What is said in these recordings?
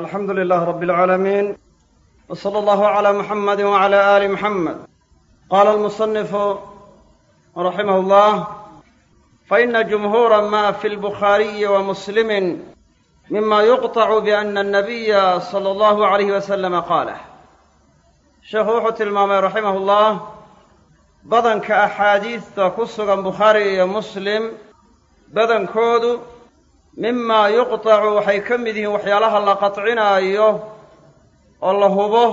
alxamdu lilaah rabi alcaalamiin w sala allahu cala muxamadi wacala aali muxamed qaala almusanifu raximahu llah faina jumhuura ma fi lbukhaariyi wa muslimi mima yuqطacu biana anabiya sala allahu alayhi wasalama qaalah sheekhu wuxuu tilmaamay raximahu llah badanka axaadiidta ku sugan bukhaari iyo muslim badankoodu mimaa yuqtacu waxay ka mid yihiin waxyaalaha la qadcinaayo oo la hubo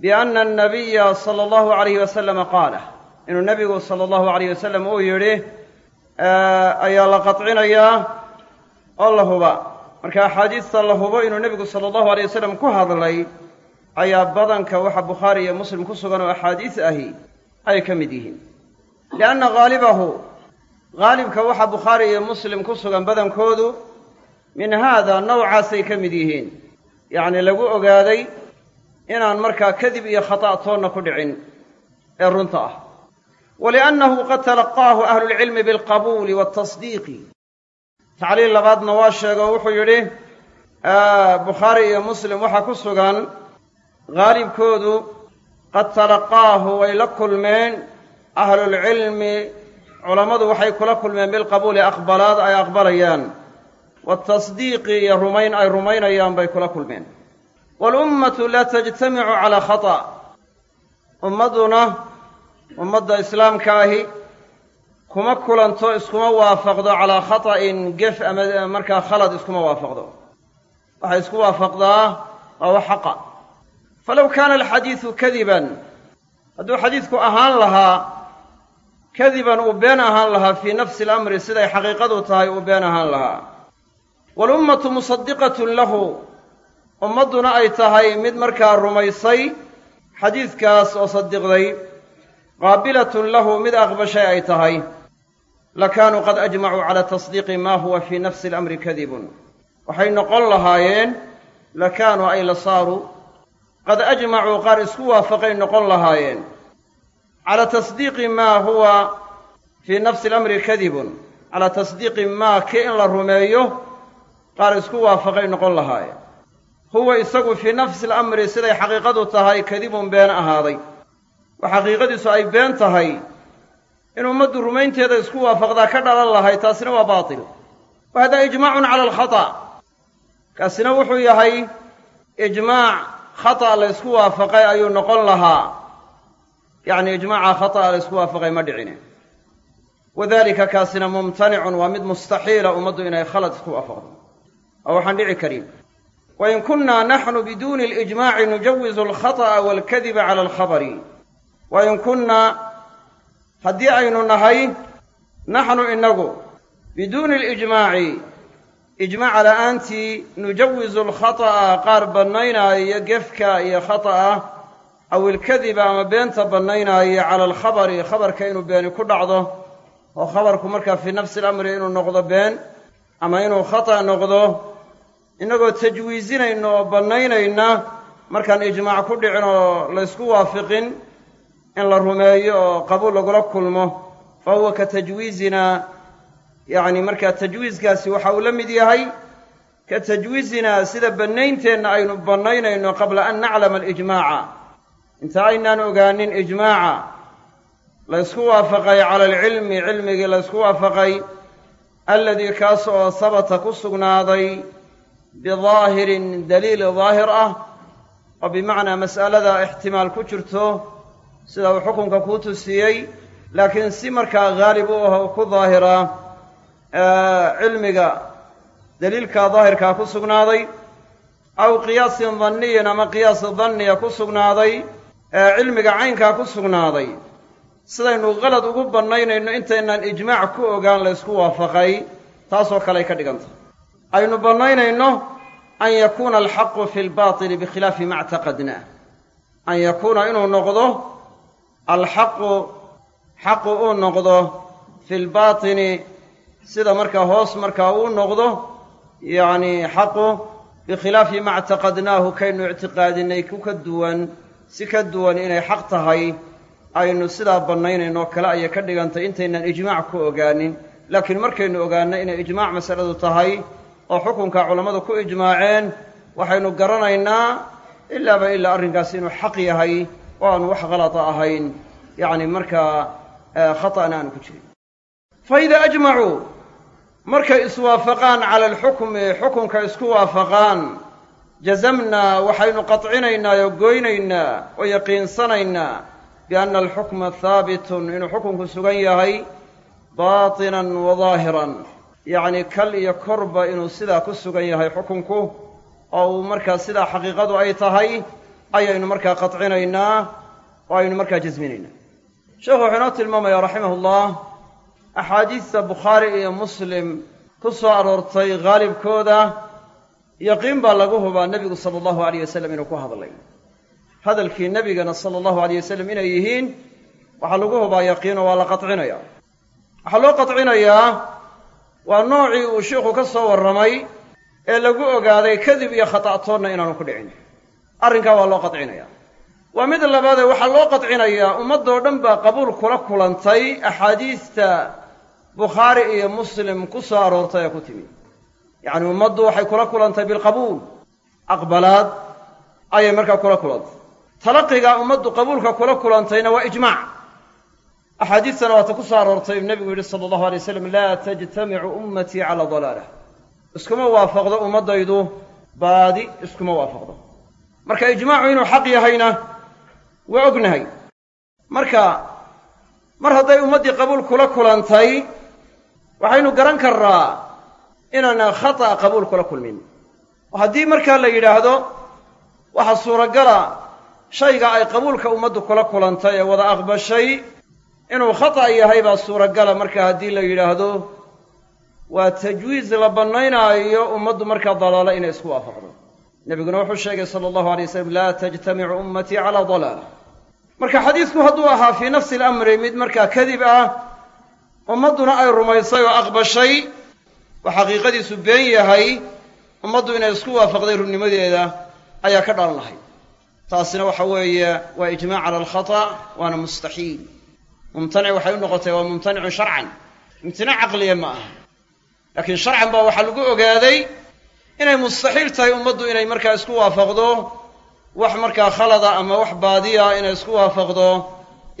bianna annabiya sala allahu calayhi wasalam qaala. Inuu nebigu sala allahu calayh wasalam uu yidhi ayaa la qadcinayaa oo la huba. Marka axaadiista la hubo inuu nebigu sala allahu alay wasalam ku hadlay ayaa badanka waxa bukhaari iyo muslim ku sugan oo axaadiis ahi ay ka mid yihiin. Lianna haalibahu haalibka waxa bukhaari iyo muslim ku sugan badankoodu min haada nawcaasay ka mid yihiin. Yacni lagu ogaaday inaan markaa kadib iyo khata' toonna ku dhicin ee runta ah. Waliannahu qad talaqaahu ahlulcilmi bilqabuuli waatasdiiqi tacliil labaadna waa sheego wuxuu yidhi bukhaari iyo muslim waxaa ku sugan haalibkoodu qad talaqaahu way la kulmeen ahlulcilmi culammadu waxay kula kulmeen bilqabuuli aqbalaad ay aqbalayaan waatasdiiqi iyo rumayn ay rumaynayaan bay kula kulmeen. Walummatu laa tajtamicu calaa khata' ummadduna ummadda islaamka ahi kuma kulanto iskuma waafaqdo calaa khata'in gef ama markaa khalad iskuma waafaqdo. Waxay isku waafaqdaa waa wax xaqa. Falow kaana alxadiidu kadiban hadduu xadiidku ahaan lahaa kadiban uu been ahaan lahaa fii nafsi alamri siday xaqiiqadu tahay uu been ahaan lahaa. Walummatu musadiqatun lahu ummadduna ay tahay mid markaa rumaysay xadiidkaas oo sadiqday qaabilatun lahu mid aqbashay ay tahay. Lakaanuu qad ajmacuu calaa tasdiiqi maa huwa fii nafsi alamri kadibun. Waxay noqon lahaayeen lakaanuu ay la saaruu qad ajmacuu qaar isku waafaqay noqon lahaayeen calaa tasdiiqi maa huwa fii nafsi alamri kadibun calaa tasdiiqi maa ki in la rumeeyo qaar isku waafaqay noqon lahaayeen huwa isagu fii nafsi alamri siday xaqiiqadu tahay kadibun been ahaaday oo xaqiiqadiisu ay been tahay in ummaddu rumaynteeda isku waafaqdaa ka dhalan lahay taasina waa baatil wa hada ijmaacun cala alkhata' kaasina wuxuu yahay ijmaac khata' la ysku waafaqay ayuu noqon lahaa yacni ijmaaca khata'a la ysku waafaqay ma dhicine. Wadalika kaasina mumtanicun waa mid mustaxiila ummaddu inay khalad isku waafaqdo. Oo waxaan dhici karin. Wain kunna naxnu biduuni alijmaaci nujawizu alkhata'a waalkadiba cala alkhabari. Wain kunna haddii aynu nahay naxnu inagu biduuni alijmaaci ijmaaca la'aantii nujawizu alkhata'a qaar bannaynaayo gefka iyo khata'a aw ilkadiba ama beenta bannaynaayo cala alkhabari khabarka inuu beeni ku dhacdo oo khabarku markaa fii nafsi alamri inuu noqdo been ama inuu khata' noqdo innagoo tajwiisinayno oo bannaynayna markaan ijmaac ku dhicin oo laysku waafiqin in la rumeeyo oo qabuul lagula kulmo fa huwa ka tajwiizinaa yacni markaa tajwiiskaasi waxa uu la mid yahay ka tajwiizinaa sida bannaynteenna aynu bannaynayno qabla an naclama alijmaaca inta aynaan ogaanin ijmaaca laysku waafaqay cala alcilmi cilmigii laysku waafaqay alladii kaas oo sabata ku sugnaaday bidaahirin daliil daahir ah oo bimacnaa mas'alada ixtimaal ku jirto sida uu xukunka kuu tusiyey laakiin si markaa haalib u ah oo ku daahira cilmiga daliilkaa daahirkaa ku sugnaaday aw qiyaasin danniyin ama qiyaas danniya ku sugnaaday cilmiga caynkaa ku sugnaaday. Sidaynu qalad ugu bannaynayno intaynaan ijmaac ku ogaan laysku waafaqay taasoo kaley ka dhiganta. Aynu bannaynayno an yakuuna alxaqu fi lbaatili bikhilaafi ma ctaqadna an yakuuna inuu noqdo alxaqu xaqu uu noqdo fi lbaatini sida markaa hoos markaa uu noqdo yacni xaqu bikhilaafi ma ctaqadnaahu kaynu ictiqaadinay ku ka duwan si ka duwan inay xaq tahay aynu sidaa bannaynayno kale ayay ka dhigantay intaynaan ijmaac ku ogaanin. Laakiin markaynu ogaanno inay ijmaac masaladu tahay oo xukunka culammadu ku ijmaaceen waxaynu garanaynaa ilaaba ilaa arrinkaasi inuu xaq yahay oo aanu wax khalata ahayn. Yacni markaa khata'na aanu ku jirin. Fa idaa ajmacuu markay iswaafaqaan cala alxukmi xukunka isku waafaqaan jazamnaa waxaynu qadcinaynaa oo goynaynaa oo yaqiinsanaynaa bianna alxukma haabitun inuu xukunku sugan yahay baatinan wa daahiran yacni kal iyo korba inuu sidaa ku sugan yahay xukunku oo uu markaa sidaa xaqiiqadu ay tahay ayaynu markaa qadcinaynaa oo aynu markaa jasminaynaa sheekhu wuxuu inoo tilmaamaya raximahullah axaadiista bukhaari iyo muslim ku soo aroortay haalibkooda yaqiin baa lagu hubaa nebigu sala allahu alayh wasalam inuu ku hadlay. Hadalkii nebigana sala allahu alayh wasalam inay yihiin waxaa lagu hubaa yaqiino waa la qadcinaya waxaa loo qadcinayaa waa noocii uu sheikhu ka soo warramay ee lagu ogaaday kadib iyo khata'toonna inaanu ku dhicin. Arrinkaa waa loo qadcinaya waa mid labaadee waxaa loo qadcinayaa ummaddoo dhan baa qabuul kula kulantay axaadiista bukhaari iyo muslim ku soo aroortay ee ku timi yacni ummaddu waxay kula kulantay bilqabuul. Aqbalaad ayay markaa kula kulantay. Talaqigaa ummaddu qabuulka kula kulantayna waa ijmaac. Axaadiistana waata ku soo aroortay nebigu yidhi sala allahu alay waslam laa tajtamicu ummatii calaa dalaalah iskuma waafaqdo ummaddaydu baadi iskuma waafaqdo. Marka ijmaacu inuu xaq yahayna waa ognahay. Marka mar hadday ummaddii qabuul kula kulantay waxaynu garan karraa inaana khata'a qabuul kula kulmin. Oo haddii markaa la yidhaahdo waxaa suuragala shayga ay qabuulka ummaddu kula kulantay ee wada aqbashay inuu khata' yahay baa suuragala marka haddii la yidhaahdo waa tajwiiz la bannaynaayo ummaddu markaa dalaalo inay isku waafaqdo. Nebiguna wuxuu sheegay sala allahu alay wasalam laa tajtamicu ummatii calaa dalaala marka xadiisku hadduu ahaa fii nafsi alamri mid markaa kadib ah ummadduna ay rumaysay oo aqbashay oo xaqiiqadiisu been yahay ummaddu inay isku waafaqday runnimadeeda ayaa ka dhalan lahay. Taasina waxa weeye waa ijmaac cala alkhata' waana mustaxiil. Mumtanic waxay u noqotay waa mumtanicun sharcan. Imtinaac caqliya ma aha. Laakiin sharcan baa waxaa lagu ogaaday inay mustaxiil tahay ummaddu inay markaa isku waafaqdo wax markaa khalada ama wax baadiya inay isku waafaqdo.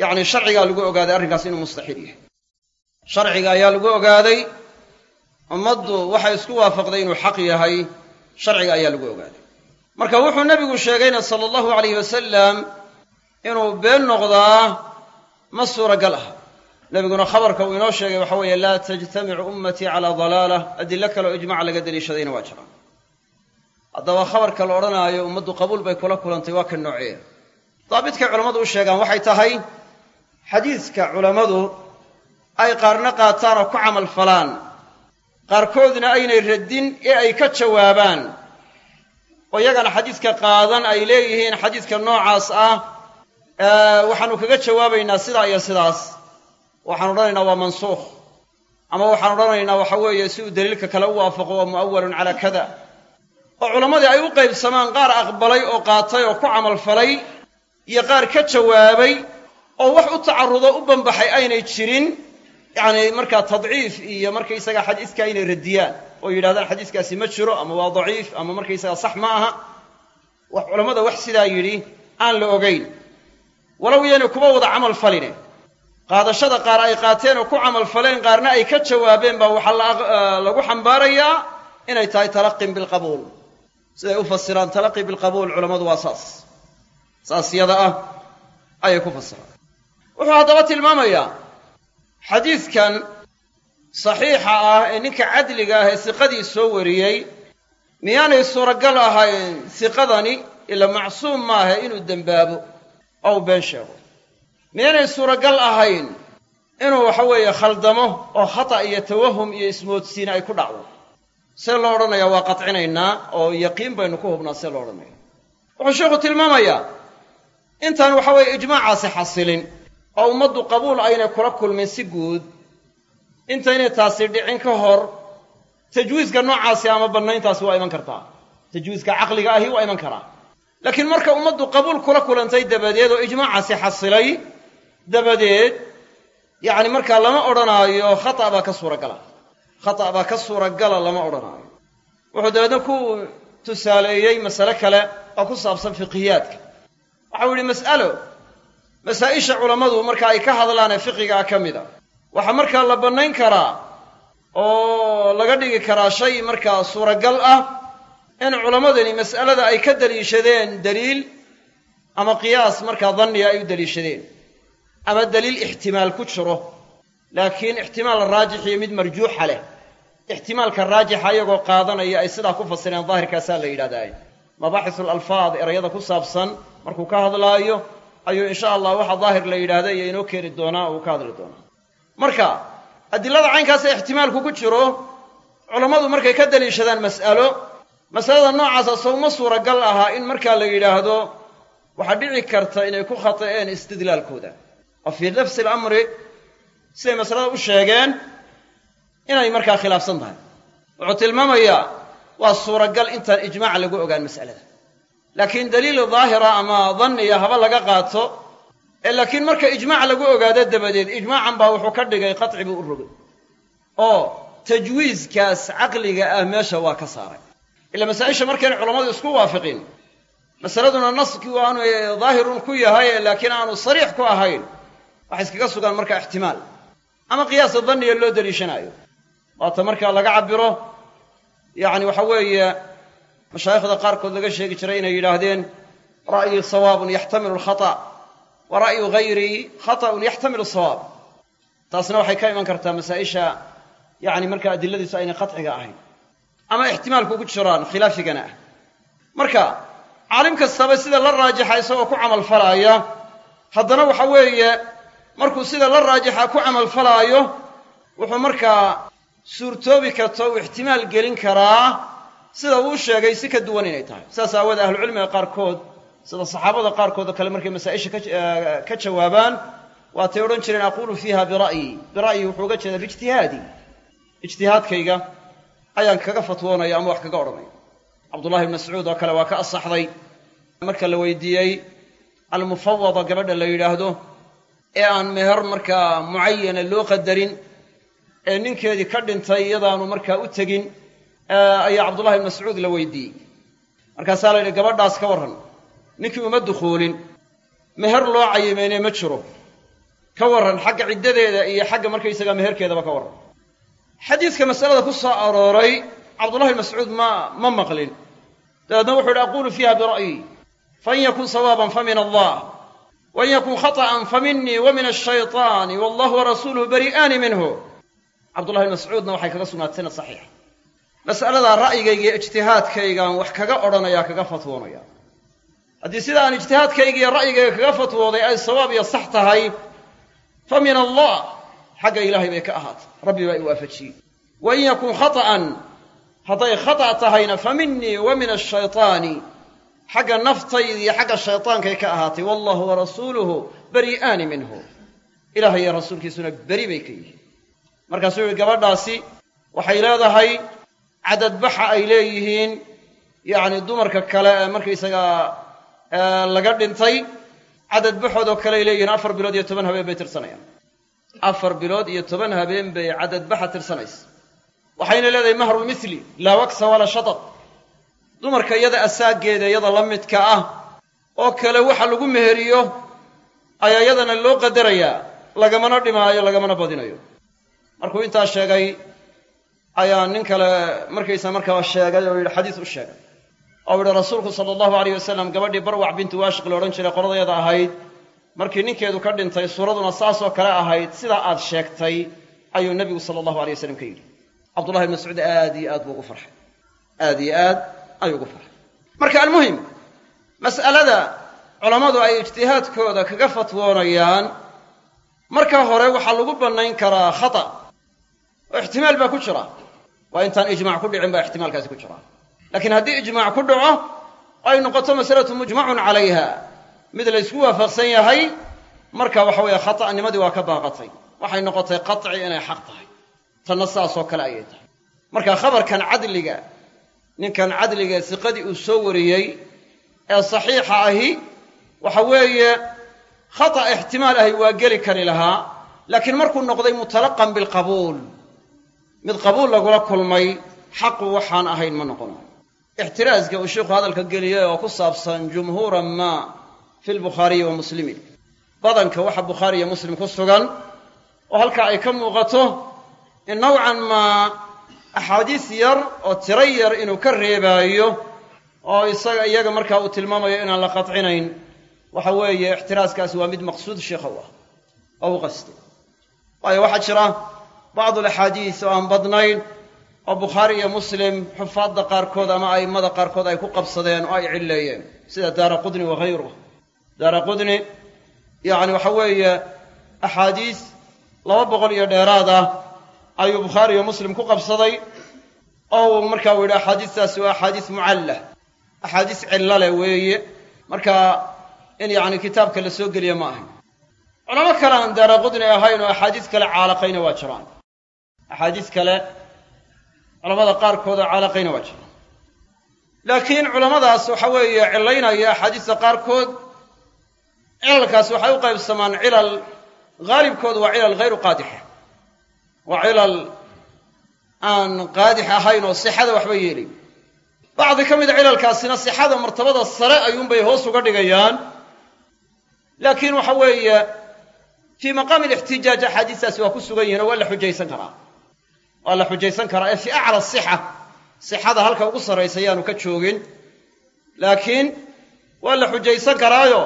Yacni sharcigaa lagu ogaaday arrinkaas inuu mustaxiil yahay. Sharciga ayaa lagu ogaaday ummaddu waxay isku waafaqday inuu xaq yahay sharciga ayaa lagu ogaaday marka wuxuu nebigu sheegayna sala allahu alayh wasalam inuu been noqdaa ma suuragal aha. Nebiguna khabarka uu inoo sheegay waxa weeye laa tajtamicu ummatii calaa dalaalah adilo kale oo ijmac laga deliishadayna waa jiraan haddaba khabarka la odhanaayo ummaddu qabuul bay kula kulantay waa ka nooceeya daabidkay culammadu u sheegaan waxay tahay xadiiska culammadu ay qaarna qaataan oo ku camal falaan qaarkoodna aynay raddin ee ay ka jawaabaan. oo iyagana xadiiska qaadan ay leeyihiin xadiiska noocaas ah waxaanu kaga jawaabaynaa sidaa iyo sidaas. Waxaan odhanaynaa waa mansuukh. Ama waxaan odhanaynaa waxa weeye si uu daliilka kale u waafaqo waa mu'awalun calaa kada oo culammadii ay u qaybsamaan qaar aqbalay oo qaatay oo ku camalfalay iyo qaar ka jawaabay oo wax u tacarrudo u banbaxay aynay jirin yacni markaa tadciif iyo markaysaga xadiiska inay radiyaan oo yidhahdaan xadiiskaasi ma jiro ama waa daciif ama markaysaga sax ma aha culammada wax sidaa yidhi aan la ogayn walow yaynay kuba wada camal faline. Qaadashada qaar ay qaateen oo ku camal faleen qaarna ay ka jawaabeen baa waxaa lagu xambaarayaa inay tahay talaqin bilqabuul siday u fasiraan talaqi bilqabuul culammadu waa saas. Saas yada ah ayay ku fasiraan. Wuxuu haddaba tilmaamayaa xadiidkan saxiixa ah ee ninka cadliga ah ee siqadii soo wariyey miyaanay suuragal ahayn siqadani ila macsuum maaha inuu dembaabo oo been sheego. Miyaanay suuragal ahayn inuu waxa weeye khaldamo oo khata iyo tawahum iyo ismoodsiin ay ku dhacdo. See loo odhanayaa waa qatcinaynaa oo yaqiin baynu ku hubnaa see loo odhanaya wuxuu sheikhu tilmaamayaa intaan waxa weeye ijmaacaasi xasilin oo ummaddu qabuul aynay kula kulmin si guud. Intaynay taasi dhicin ka hor tajwiiska noocaasi ama bannayntaasi waa iman kartaa. Tajwiiska caqliga ahi waa iman karaa. Laakiin marka ummaddu qabuul kula kulantay dabadeed oo ijmaacaasi xasilay dabadeed yacni markaa lama odhanaayo khata' baa ka suuragala. Khata' baa ka suuragala lama odhanaayo. Wuxuu dabeedna ku tusaaleeyey masale kale oo ku saabsan fiqihiyaadka waxau yidhi mas'alo masaa'isha culammadu marka ay ka hadlaan ee fiqigaa ka mid a. Waxaa markaa la bannayn karaa oo laga dhigi karaa shay markaa suuragal ah in culammadani mas'alada ay ka daliishadeen daliil ama qiyaas markaa danniga ay u daliishadeen ama daliil ixtimaal ku jiro. Laakiin ixtimaal raajix iyo mid marjuuxa leh. Ixtimaalka raajixa iyagoo qaadanaya ay sidaa ku fasireen daahirkaasaa la yidhahdaa mabaaxisul alfaad erayada ku saabsan markuu ka hadlaayo ayuu insha allah waxa daahir la yidhaahda iyo inoo keeni doonaa uu ka hadli doonaa marka adilada caynkaasa ixtimaalku ku jiro culammadu markay ka daliishadaan mas'alo masalada noocaasa sowma suuragal ahaa in markaa la yidhaahdo waxaa dhici karta inay ku khata'een istidlaalkooda. Oo fii nafsi alamri siday masalada u sheegeen inay markaa khilaafsan tahay. Wuxuu tilmaamayaa waa suuragal intaan ijmaac lagu ogaan mas'alada laakiin daliil daahira ama danniya haba laga qaato ee laakiin marka ijmaac lagu ogaado dabadeed ijmaacan baa wuxuu ka dhigay qaci u rogay. Oo tajwiiskaas caqliga ah meesha waa ka saaray. Ila masaa-isha markayna culammadu isku waafiqin masaladuna naskii aanu daahirun ku yahay laakiin aanu sariix ku ahayn waxay iskaga sugaan marka ixtimaal. Ama qiyaasa danniya loo daliishanaayo waata markaa laga cabiro yacni waxa weeye mashaayikhda qaarkood laga sheegi jiray inay yidhaahdeen ra'yii sawaabun yaxtamilu alkhata wa ra'yu hayrii khata'un yaxtamilu sawaab taasna waxay ka iman kartaa masaa-isha yacni marka adiladiisu aynay qatciga ahayn. Ama ixtimaalku ku jiraan khilaafigana ah. Marka caalim kastaba sida la raajixa isagoo ku camal falaaya haddana waxa weeye markuu sida la raajixa ku camal falaayo wuxuu markaa suurtoobi karta uu ixtimaal gelin karaa sida uu sheegay si ka duwan inay tahay. Saas aawoodee ahlucilmiga qaarkood sida saxaabada qaarkood oo kale markay masaa-isha ka jawaabaan waatay odhan jireen aquulu fiiha bira'yi bira'yi wuxuu uga jeedaa biijtihaadi ijtihaadkayga ayaan kaga fatwoonaya ama wax kaga odhanaya. Cabdullahi ibn mascuud oo kale waa ka asaxday. Marka la weydiiyey almufawada gabadha la yidhaahdo ee aan meher markaa mucayana loo qadarin ee ninkeedii ka dhintay iyadaanu markaa u tegin ayaa cabdullahi ibn mascuud la weydiiyey. Markaasaa la yidhi gabadhaas ka warran ninkii uma dukhuulin meher loo cayimeynee ma jiro. Ka warran xagga ciddadeeda iyo xagga markaysaga meherkeedaba ka warran. Xadiidka masalada ku soo arooray cabdullahi mascuud ma ma maqlin. Dabeedna wuxuu yidhi aquulu fiiha bira'yi fain yakun sawaaban fa min allah. Wain yakun khaطa'an fa minii wa min ashayطaani wallahu warasuuluhu bari'aani minhu. Cabdullahi mascuudna waxay kaga sugnaatay sanad saxiixa mas'aladaa ra'yigayga iyo ijtihaadkaygaan wax kaga odhanayaa kaga fatwoonaya haddii sida aan ijtihaadkayga iyo ra'yigayga kaga fatwooday ay sawaab iyo sax tahay fa min allah xagga ilaahay bay ka ahaatay. Rabbi baa i waafajiyey. Wa in yakun khata'an hadday khata' tahayna fa minii wa min ashaytaani xagga naftaydii iyo xagga shaytaankay ka ahaatay. Wallahu wa rasuuluhu beri'aani minhu. Ilahay iyo rasuulkiisuna beri bay ka yihiin. Markaasu yihi gabadhaasi waxay leedahay cadadbaxa ay leeyihiin yacni dumarka kale ee markaysagaa laga dhintay cadadbaxoodoo kale ay leeyihiin afar bilood iyo toban habeen bay tirsanayaan. Afar bilood iyo toban habeen bay cadadbaxa tirsanaysa. Waxayna leedahay mahru mithli laa waksa walaa shatad. Dumarka iyada asaaggeeda iyada la midka ah oo kale waxa lagu meheriyo ayaa iyadana loo qadarayaa lagamana dhimaayo lagamana badinayo. Markuu intaa sheegay ayaa nin kale markaysa markaa sheegay oo yidhi xadiis u sheegay. Oo yihi rasuulku sala allahu alayh wasalam gabadhii barwac bintu waashiq la odhan jiray qoladayada ahayd markii ninkeedu ka dhintay suuraduna saasoo kale ahayd sidaa aad sheegtay ayuu nebigu sala allahu alay wasalam ka yidhi. Cabdullahi ibn mascuud aad iyo aad buu ugu farxay. Aad iyo aad ayuu ugu farxay. Marka almuhim mas'alada culammadu ay ijtihaadkooda kaga fatwoonayaan marka hore waxaa lagu bannayn karaa khata oo ixtimaal baa ku jira waa intaan ijmac ku dhicin baa ixtimaalkaasi ku jira laakiin haddii ijmac ku dhaco ay noqoto masalatu mujmacun calayha mid la ysku waafaqsan yahay marka waxa weeye khata'nimadii waa ka baaqatay waxay noqotay qaci inay xaq tahay tanna saasoo kale ayay tahay marka khabarkan cadliga ninkan cadliga siqadii uu soo wariyey ee saxiixa ahi waxa weeye khata ixtimaal ahi waa geli kari lahaa laakiin markuu noqday mutalaqan bilqabuul mid qabuul lagula kulmay xaqu waxaan ahayn ma noqonayo ixtiraaska uu sheikhu hadalka geliyay oo ku saabsan jumhuura maa fi lbukhaariyi wa muslimin badanka waxa bukhaari muslim ku sugan oo halkaa ay ka muuqato in nowcan maa axaadiis yar oo tiro yar inuu ka reebaayo oo isaga iyaga markaa uu tilmaamayo inaan la qatcinayn. Waxa weeye ixtiraaskaasi waa mid maqsuud sheikha u ah oo u qastay waayo waxaa jira bacdu alaxaadiis oo aan badnayn oo bukhaari iyo muslim xufaadda qaarkood ama a'immada qaarkood ay ku qabsadeen oo ay cilleeyeen. Sida daara qudni wahayruh daara qudni yacni waxa weeye axaadiis laba boqol iyo dheeraad ah ayuu bukhaari iyo muslim ku qabsaday oo uu markaa uu yidhi axaadiistaasi waa axaadiis mucallah. Axaadiis cillo leh weeye. Marka in yacni kitaabka la soo geliya ma ahayn. Culamo kale aan daara qudni ahayn oo axaadiis kale caalaqayna waa jiraan axaadiis kale culamada qaarkood oo caalaqayna waa jiraan laakiin culammadaas waxa weeye cillaynaya axaadiista qaarkood cilalkaas waxay u qaybsamaan cilal haalibkoodu waa cilal hayru qaadixa waa cilal aan qaadix ahayn oo sixada waxba yeelayn bacdi ka mida cilalkaasina sixada martabada sare ayuunbay hoos uga dhigayaan laakiin waxa weeye fii maqaami alixtijaaj axaadiistaasi waa ku sugan yihiin oo waa la xujaysan karaa waa la xujaysan karaa ee fii acla sixa. Sixada halka ugu sarraysa yaanu ka joogin. Laakiin waa la xujaysan karaayo.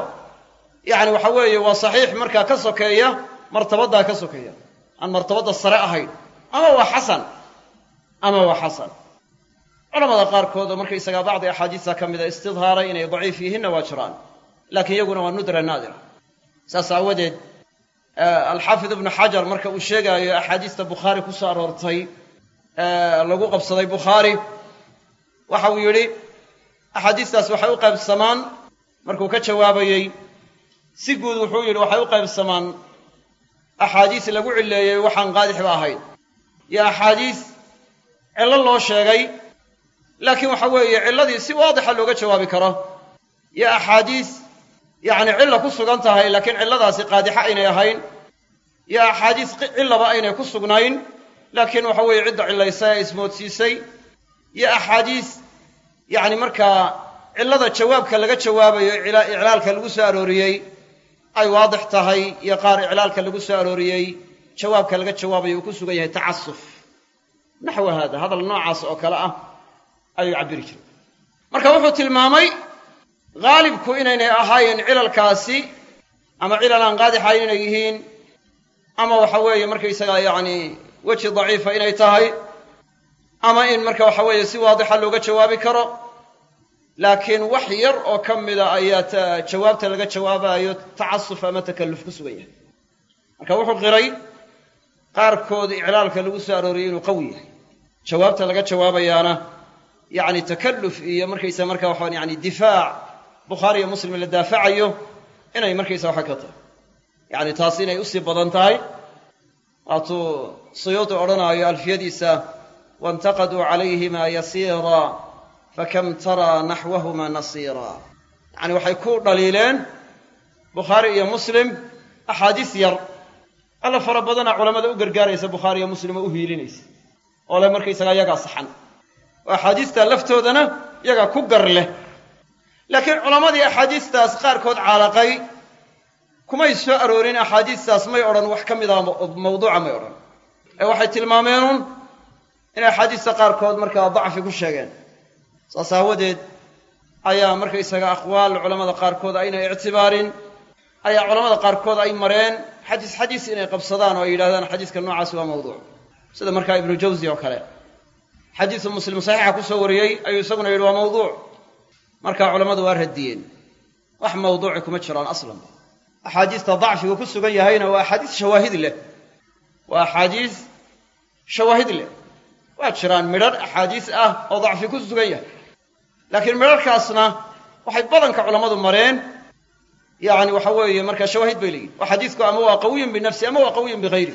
Yacni waxa weeye waa saxiix markaa ka sokeeya martabaddaa ka sokeeya. Aan martabadda sare ahayn. Ama waa xasan. Ama waa xasan. Culamada qaarkood oo markaysagaa bacdi axaadiista ka mida istidhaaray inay daciif yihiinna waa jiraan. Laakiin iyaguna waa nudra naadira. Saas aawadeed alxaafid ibnu xajar marka uu sheegaayo axaadiista bukhaari ku soo aroortay lagu qabsaday bukhaari waxa uu yidhi axaadiistaas waxay u qaybsamaan markuu ka jawaabayey si guud wuxuu yidhi waxay u qaybsamaan axaadiis lagu cilleeyey waxaan qaadixba ahayn. Iyo axaadiis cillo loo sheegay laakiin waxa weeye cilladii si waadixa looga jawaabi karo. Iyo axaadiis yacni cilla ku sugan tahay laakiin cilladaasi qaadixa aynay ahayn. Iyo axaadiis cillaba aynay ku sugnayn laakiin waxa weeye cidda cillaysay ee ismoodsiisay. Iyo axaadiis yacni markaa cillada jawaabka laga jawaabayo iclaalka lagu soo arooriyey ay waadix tahay iyo qaar iclaalka lagu soo arooriyey jawaabka laga jawaabayo uu ku sugan yahay tacasuf. Naxwa haada hadal noocaas oo kale ah ayuu cabbiri jiray. Marka wuxuu tilmaamay haalibku inaynay ahayn cilalkaasi ama cilal aan qaadixayn inay yihiin ama waxa weeye markaysagaa yacni weji daciifa inay tahay ama in marka waxa weeye si waadixa looga jawaabi karo laakiin wax yar oo ka mida ayaa jawaabta laga jawaabayo tacasuf ama takalluf ku sugan yahay. Marka wuxuu qiray qaarkood iclaalka lagu soo arooriyey inuu qawi yahay. Jawaabta laga jawaabayaana yacni takalluf iyo markaysa marka waxaan yani difaac bukhaari iyo muslim la daafacayo inay markaysa waxa ka tahay. Yacni taasi inay u sii badan tahay. Waatuu suyuudi odhanaayo alfiyadiisa waintaqaduu calayhima yasiira fakam taraa naxwahuma nasiira. Yacni waxay ku dhaliileen bukhaari iyo muslim axaadiis yar. Alla fara badana culammada u gargaaraysa bukhaari iyo muslim oo u hiilinaysa. Oo le markaysagaa yagaa saxan. Oo axaadiistaa laftoodana yagaa ku gar leh laakiin culammadii axaadiistaas qaarkood caalaqay kumay soo aroorin axaadiistaas may odhan wax ka mid ah mawduuca may odhan. Ee waxay tilmaameenun inay axaadiista qaarkood markaa dacfi ku sheegeen. Saas aawadeed ayaa markaysaga aqwaal culamada qaarkood aynay ictibaarin ayaa culamada qaarkood ay mareen xadiis xadiis inay qabsadaan oo ay yidhahdaan xadiiska noocaasi waa mawduuc sida markaa ibnu jawsi oo kale. Xadiisu muslim saxiixa ku soo wariyey ayuu isaguna yidhi waa mawduuc markaa culammadu waa radiyeen. Wax mawduuci kuma jiraan aslanba axaadiista dacfigu ku sugan yahayna waa axaadiis shawaahid leh. Waa axaadiis shawaahid leh. Waa jiraan midharh axaadiis ah oo dacfi ku sugan yahay. Laakiin midharhkaasna waxay badanka culammadu mareen. Yacni waxa weeye markaa shawaahid bay leeyihiin oo xadiisku ama waa qawiyun binafsi ama waa qawiyun bihayri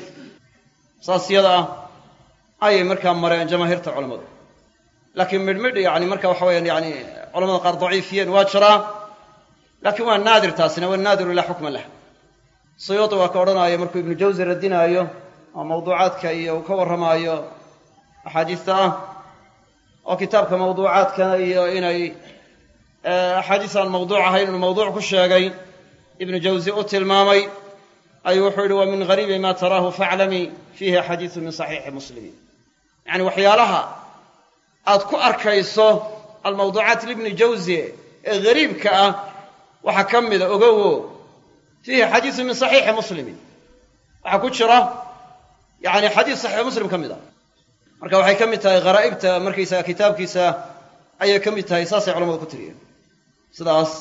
saas yada ah ayay markaa mareen jamaahiirta culammadu. Laakiin midhmidh yani marka waxa weyaan yani culamada qaar daciifiyeen waa jiraa laakiin waa naadir taasina waa naadiru laa xukma lah. Suyuudi waa ka odhanaayo markuu ibnu jawsi radinaayo oo mawduucaadka iyo uu ka warramaayo axaadiista ah oo kitaabka mawduucaadkana iyo inay axaadiis aan mawduuc ahayn inuu mawduuc ku sheegay ibnu jawsi u tilmaamay ayuu wuxuu yihi wa min gariibi ma taraahu faaclamii fiihi xadiisu min saxiixi muslimiin yacni waxyaalaha aad ku arkayso almawduucaat libni jawsi ee gariibka ah waxaa ka mida ogowo fiihi xadiisu min saxiixi muslimin waxaa ku jira yani xadiis saxiix muslim ka mid ah marka waxay ka mid tahay kharaa'ibta markaysaga kitaabkiisa ayay ka mid tahay saasay culamadu ku tiriyeen. Sidaas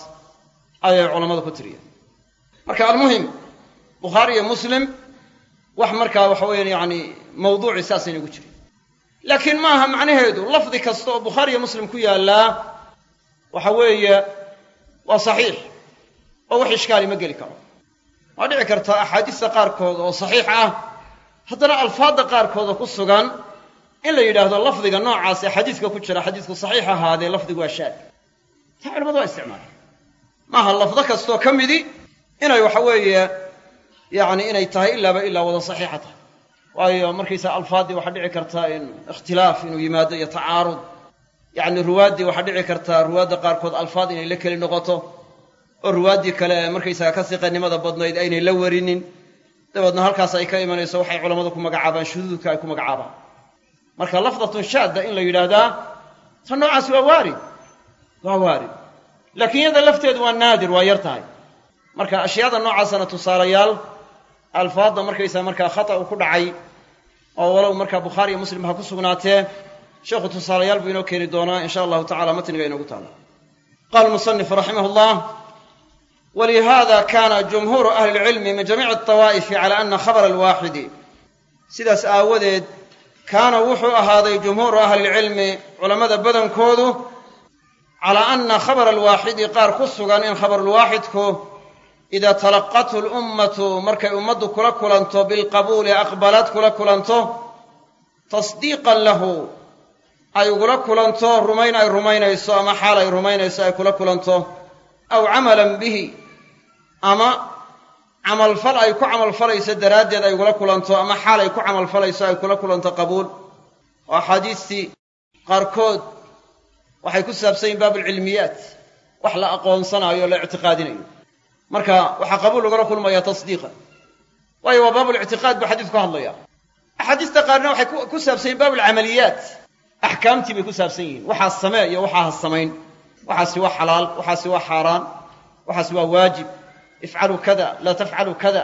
ayay culammadu ku tiriyeen. Marka almuhim bukhaari iyo muslim wax markaa waxa weeyaan yani mawduuci saasayna ugu jirin laakiin ma aha macnaheedu lafdi kasta oo bukhaari iyo muslim ku yaallaa waxa weeye waa saxiix. Oo wax ishkaali ma geli karo. Waa dhici karta axaadiista qaarkood oo saxiix ah. Haddana alfaadda qaarkooda ku sugan in la yidhaahdo lafdiga noocaas ee ku jira xadiisku saxiix ahaadee lafdigu waa shaad. Taa culamadu waa isticmaala maaha lafdo kastoo ka midi inay waxa weeye yacni inay tahay ilaaba ilaa wada saxiixa tahay waayo markaysaa alfaaddii waxaa dhici karta in ikhtilaaf inuu yimaado iyo tacaarud. Yacni ruwaaddii waxaa dhici karta ruwaadda qaarkood alfaad inay la keli noqoto oo ruwaaddii kale ee markaysaga ka siqanimada badnayd aynay la warinin. Dabeedna halkaas ay ka imanayso waxay culammadu ku magacaabaan shuduudka ay ku magacaabaan. Marka lafdatun shaadda in la yidhaahdaa ta noocaas waa waarid. Waa waarid. Laakiin iyada lafteedu waa naadir waa yar tahay. Marka ashyaada noocaasana tusaalayaal alfaadda markaysaa markaa khata uu ku dhacay oo walow markaa bukhaari iyo muslim ha ku sugnaatee sheekhu tusaalayaal buu inoo keeni doonaa in sha allahu tacala matniga inoogu taala. Qala musanifu raximah llah walihada kana jumhuuru ahli lcilmi min jamiici altawaa'ifi cala ana khabara alwaaxidi sidaas aawadeed kaana wuxuu ahaaday jumhuuru ahli lcilmi culammada badankoodu calaa ana khabara alwaaxidi qaar ku sugan in khabarulwaaxidku idaa talaqathu lummatu markay ummaddu kula kulanto bilqabuuli aqbalaad kula kulanto tasdiiqan lahu ay ugula kulanto rumayn ay rumaynayso ama xaal ay rumaynayso ay kula kulanto aw camalan bihi ama camalfal ay ku camalfalayso daraaddeed ay ugula kulanto ama xaal ay ku camalfalayso ay kula kulanto qabuul oo axaadiistii qaarkood waxay ku saabsan yihiin baabulcilmiyaat wax la aqoonsanaayo o la ictiqaadinayo marka waxaa qabuul lagula kulmaya tasdiiqa. Waayo waa baabulictiqaad buu xadiisku ka hadlaya axaadiista qaarna waxay ku saabsan yihiin baabulcamaliyaat axkaamtii bay ku saabsan yihiin. Waxaa samee iyo waxaa ha samayn. Waxaasi waa xalaal waxaasi waa xaaraan waxaasi waa waajib. Ifcaluu kada laa tafcaluu kada.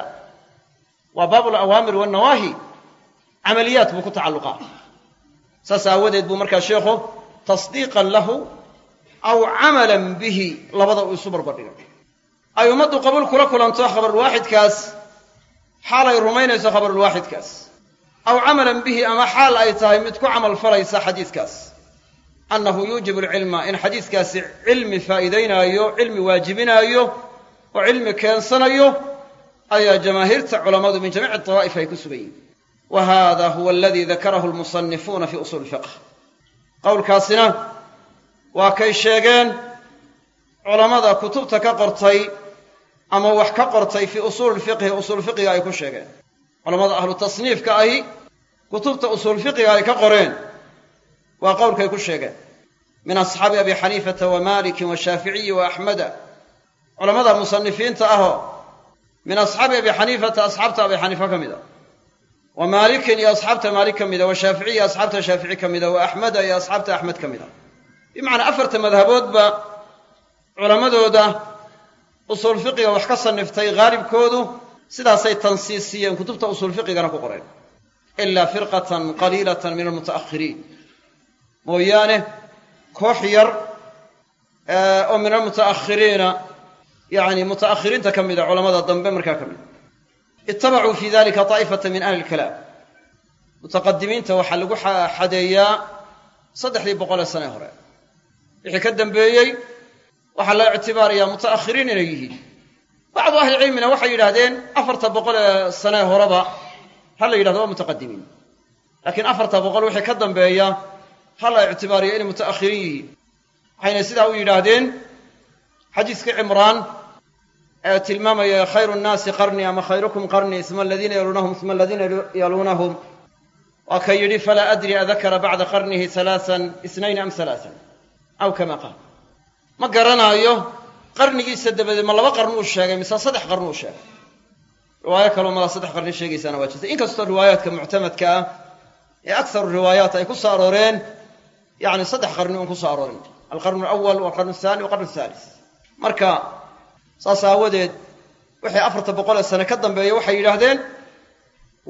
Waa baabu alawaamir wannawaahi camaliyaat buu ku tacalluqaa. Saas aawadeed buu markaa sheekhu tasdiiqan lahu aw camalan bihi. Labada uu isu barbardhigay ay ummaddu qabuul kula kulanto khabarulwaaxidkaas xaal ay rumaynayso khabarulwaaxidkaas aw camalan bihi ama xaal ay tahay mid ku camal falaysa xadiiskaas annahu yuujibu alcilma in xadiiskaasi cilmi faa'iidaynaayo cilmi waajibinaayo oo cilmi keensanayo ayaa jamaahiirta culammadu min jamiici dawaa'if ay ku sugan yihiin wa hada huwa aladii dakarahu almusanifuuna fi usuuli ilfiqh qowlkaasina waa kay sheegeen culammada kutubta ka qortay ama wax ka qortay fii usuuli lfiqhi usuul fiqiga ay ku sheegeen. Culamada ahlu tasniifka ahi kutubta usuul fiqiga ay ka qoreen waa qowlkay ku sheegeen. Min asxaabi abi xaniifata wa malikin washaaficiyi wa axmeda culammada musanifiinta ahoo min asxaabi abi xaniifata asxaabta abi xaniifa ka mid a wa maalikin iyo asxaabta maalik ka mida wa shaaficiy iyo asxaabta shaafici ka mida wa axmeda iyo asxaabta axmed ka mid a bimacnaa afarta madhaboodba culammadooda usuul fiqiga wax ka saniftay haalibkoodu sidaasay tansiisiyeen kutubta usuul fiqigana ku qoreen. Ilaa firqatan qaliilatan min almuta'akhiriin mooyaane koox yar oo min almuta'akhiriina yacni muta'akhiriinta ka mida culamada dambe markaa ka mida itabacuu fi dalika taa'ifata min ahli ilkalaam mutaqadimiinta waxaa lagu xadeeyaa saddexdii boqolee sane hore. Wixii ka dambeeyey waxaa la ictibaarayaa muta'akhiriin inay yihiin. Bacdu ahlicilmina waxay yidhaahdeen afarta boqol ee sane horeba ha la yidhahdo waa mutaqadimiin laakiin afarta boqol wixii ka dambeeya ha la ictibaariyo inay muta'akhiriin yihiin. Waxayna sidaa u yidhaahdeen xadiiskii cimraan ee tilmaamaya khayru nnaasi qarni ama khayrukum qarni uma aladiina yaluunahum uma aladiina yaluunahum waa ka yidhi falaa adri adakara bacda qarnihi halaaan isnayn am halaaan aw kama qaal ma garanaayo qarnigiisa dabadeed ma laba qarn uu sheegay mise saddex qarn uu sheegay? Riwaayo kaloo mala saddex qarni sheegaysaana waa jirtay. Inkastoo riwaayaadka muctamadka ah ee akharu riwaayaat ay ku soo arooreen yani saddex qarni uun ku soo aroorin. Alqarnu alawal walqarnu athani walqarnu athalis marka saas aawadeed wixii afarta boqol ee sane ka dambeeya waxay yidhaahdeen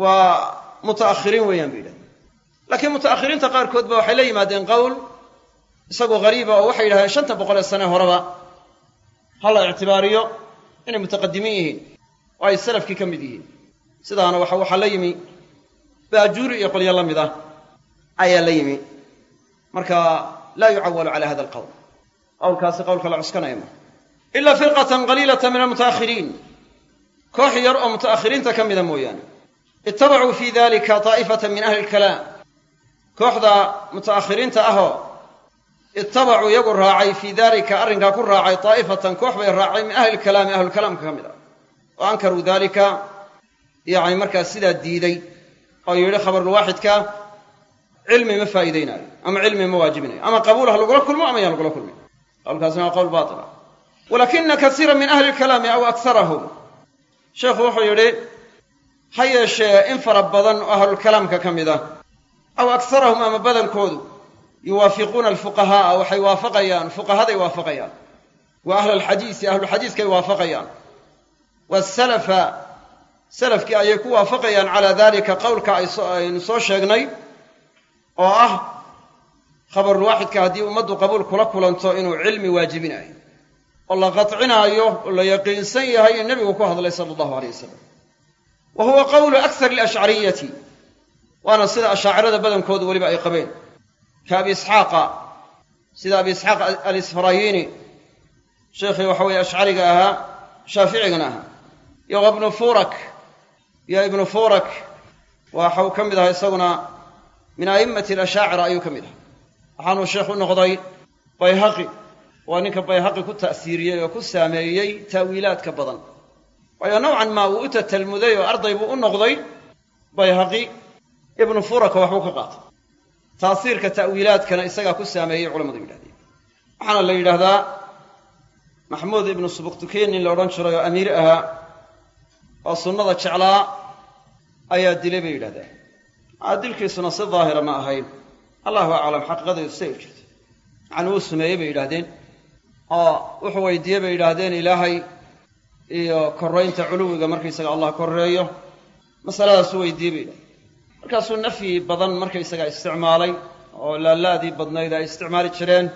waa muta'akhiriin weeyaan bay yidhahdeen laakiin muta'akhiriinta qaarkood ba waxay la yimaadeen qowl isagoo hariiba oo waxay yidhahdeen shanta boqol ee sane horeba ha la ictibaariyo inay mutaqadimiin yihiin oo ay salafkii ka mid yihiin. Sidaana waxa waxaa la yimi baajuuri iyo qolyo la mid ah ayaa la yimi. Marka laa yucawalu cala hada alqowl qowlkaasi qowlka la cuskanaya ma. Ila firqatan qaliilata min almuta'akhiriin. Koox yar oo muta'akhiriinta ka mida mooyaane. Ittabacuu fi dalika taa'ifatan min ahli lkalaam kooxda muta'akhiriinta ahoo ittabacuu iyagu raacay fii dalika arrinkaa ku raacay taa'ifatan koox bay raacay min ahli lkalaami ahlulkalaamka ka mid ah. Oo ankaruu dalika yani markaa sidaa diiday oo yidhi khabarulwaaxidka cilmi ma faa'iideynaayo ama cilmi ma waajibinayo ama qabuul ha lagula kulmo ama yaan lagula kulmin qowlkaasina waa qowl baatila walakina kasiira min ahli lkalaami aw akarahum sheekhu wuxuu yidhi ha yeeshee in fara badan oo ahlulkalaamka ka mid ah aw akarahum ama badankoodu yuwaafiquuna alfuqahaaa waxay waafaqayaan fuqahaday waafaqayaan. Wa ahla alxadiisi ahluxadiiskay waafaqayaan. Wasalafa salafkii ayay ku waafaqayaan calaa dalika qowlka aynu soo sheegnay oo ah khabarulwaaxidka haddii ummaddu qabuul kula kulanto inuu cilmi waajibinayo oo la qadcinaayo oo la yaqiinsan yahay in nebigu ku hadlay sala allahu aleyh wasalam wa huwa qowlu akthar alashcariyati waana sida ashaacirada badankoodu weliba ay qabeen ka abi isxaaqa sida abi isxaaq alisfarayini sheekhii waxa weeye ashcariga ahaa shaaficigana ahaa iyo ibnu furak iyo ibnu furak waxau ka mid ahaa isaguna min a'immati alashaacira ayuu ka mid ahaa. Waxaanuu sheekh u noqday bayhaqi waa ninka bayhaqi ku ta'siiriyey oo ku saameeyey ta'wiilaadka badan. Waayo nowcan maa uu u tatalmuday oo arday buu u noqday bayhaqi ibnu furaka waxbuu ka qaatay taasiirka ta'wiilaadkana isagaa ku saameeyey culamadu yidhahdeen. Waxaana la yidhaahdaa maxmuud ibnu subuktukiin nin la odhan jiray oo amiir ahaa oo sunnada jeclaa ayaa dilay bay yidhahdeen dilkiisuna si daahira ma ahayn. Allahu aclam xaqiiqadeedu siday u jirta yacani wuu sumeeyey bay yidhahdeen oo wuxuu weydiiyey bay yidhaahdeen ilaahay iyo korraynta culuwiga markaysaga allah korreeyo. Masaladaasuu weydiiyey bay yidhahdeen markaasuu nafyi badan markaysaga isticmaalay oo laalaadii badnayd ay isticmaali jireen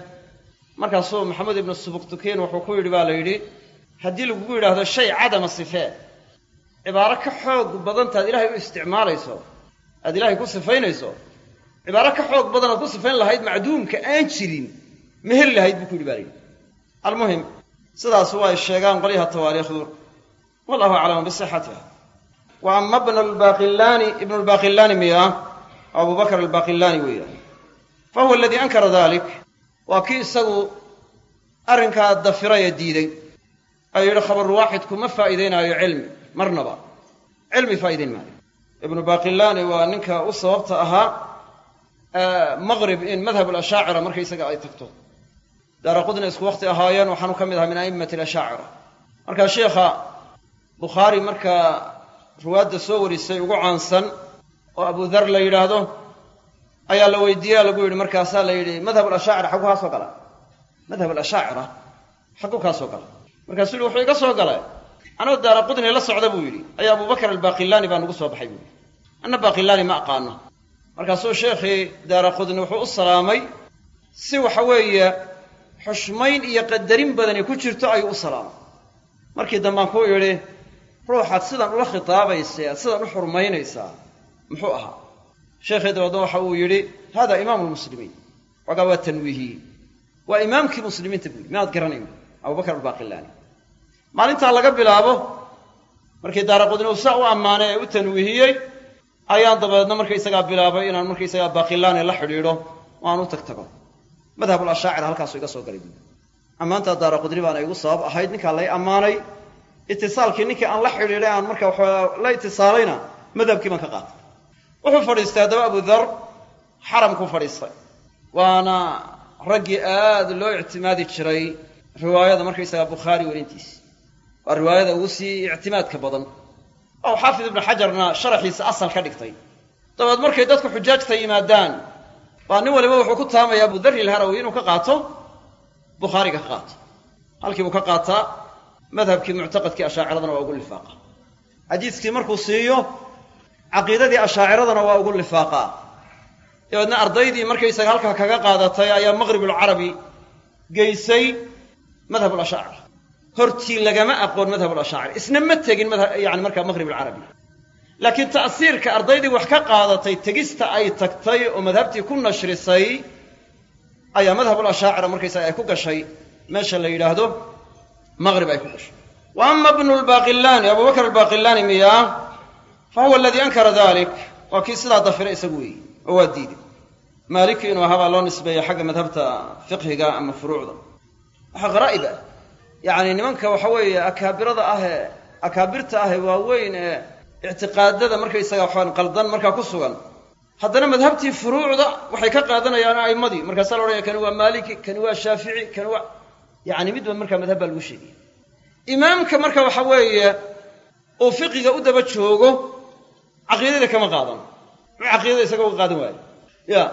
markaasuu maxamed ibnu subuktukiin wuxuu ku yidhi baa la yidhi haddii lagugu yidhaahdo shay cadama sifee cibaaro ka xoog badantaad ilaahay u isticmaalayso aad ilaahay ku sifaynayso cibaaro ka xoog badan aad ku sifayn lahayd macduumka aan jirin ma heli lahayd buu ku yidhi ba la yidhi. Almuhim sidaas waa ay sheegaan qolyaha tawaariikhdu. Wallahu aclamu bisixatiha wa ama bna lbaqillaani ibnu lbaqillaani miya abu bakr albaqillaani weeyaan fa huwa aladii ankara dalik waa kii isagu arrinkaa dafiray ee diiday. Ay yidhi khabarulwaaxidku ma faa'iideynaayo cilmi marnaba. Cilmi faa'iideyn maayo. Ibnu baqillaani waa ninka u sababta ahaa maqrib in madhab alashaacira markaysaga ay tagto. Daara qudna isku waqti ahaayeen waxaanu ka mid ahaa min a'immati alashaacira marka sheikha bukhaari markaa ruwaadda soo warisay ugu caansan oo abu dar la yidhaahdo ayaa la weydiiya lagu yidhi markaasaa la yidhi madhab alashaacira xagguu kaa soo gala. Madhab alashaacira xagguu kaa soo gala. Markaasuu yihi wuxuu iga soo galay. Anoo daara qudni la socda buu yidhi. Ayaa abubakar albaqillaani baa nagu soo baxay buu yidhi. Anna baqillaani ma aqaano. Markaasuu sheekhii daara qudni wuxuu u salaamay si waxa weeye xushmayn iyo qadarin badani ku jirto ayuu u salaamay. Markii dambaan ku idhi ruuxaad sidan ula khitaabaysa aad sidan u xurmaynaysaa muxuu ahaa? Sheekhii dabeedna waxa uu yidhi hada imaamu lmuslimiin wagaa waa tanwiihiyey waa imaamkii muslimiinta buu yidhi miyaad garanayn abubakar albaqillaani maalintaa laga bilaabo markii daara qudni uu saa u ammaanay ee u tanwiihiyey ayaan dabeedna markaysagaa bilaabay inaan markaysagaa baqillaani la xidhiidho oo aan u tag tago. Madhabul ashaacira halkaasu iga soo galay. Buui ammaantaa daara baana igu sabab ahayd ninkaa lay ammaanay itisaalkii ninkii aan la xidhiidhay aan marka waxaa la itisaalayna madhabkii baan ka qaatay. Wuxuu fadhiistay haddaba abu dhar xaramkuu fadhiistay. Waana raggii aad loo ictimaadi jiray riwaayada markaysaga bukhaari werintiisa waa riwaayada ugu sii ictimaadka badan. Oo xaafid ibnu xajarna sharaxiisa asal ka dhigtay. Dabeed markay dadku xujaajta yimaadaan baa nin waliba wuxuu ku taamaya abu dharri ilharawi inuu ka qaato bukhaariga ka qaato. Halkii buu ka qaataa madhabkii muctaqadkii ashaaciradana waa ugu lifaaqa. Xadiiskii markuu siiyo caqiidadii ashaaciradana waa ugu lifaaqaa dabeedna ardaydii markaysaga halkaa kaga qaadatay ayaa maqribulcarabi geysay madhab lashaacir hortii lagama aqoon madhab lashaacir isna ma tegin yani markaa maqrib alcarabi laakiin ta'siirka ardaydii wax ka qaadatay tegista ay tagtay oo madhabtii ku nashrisay ayaa madhabulashaacira markaysaga ay ku gashay. Meesha la yidhaahdo maqrib ay ku gashay wa ama bnu lbaaqillaani abubakr albaaqillaani miyaa fa huwa aladii ankara dalik waa kii sidaa dafiray isagu weeyey oo waa diiday. Maaliki inuu ahaa baa loo nisbeeya xagga madhabta fiqhiga ama furuucda. Waxaa qaraa'ib ah yacni nimanka waxa weeye akaabirada ah ee akaabirta ah ee waaweyn ee ictiqaadada markaysaga waxaan qaldan markaa ku sugan. Haddana madhabtii furuucda waxay ka qaadanayaan a'immadii. Markaasaa la odhanaya kani waa maaliki kani waa shaafici kani waa yacni midba markaa madhab baa lagu sheegaya imaamka marka waxa weeye uu fiqiga u daba joogo caqiidada kama qaadan. Muxuu caqiidada isaga uga qaadan waayo. Ya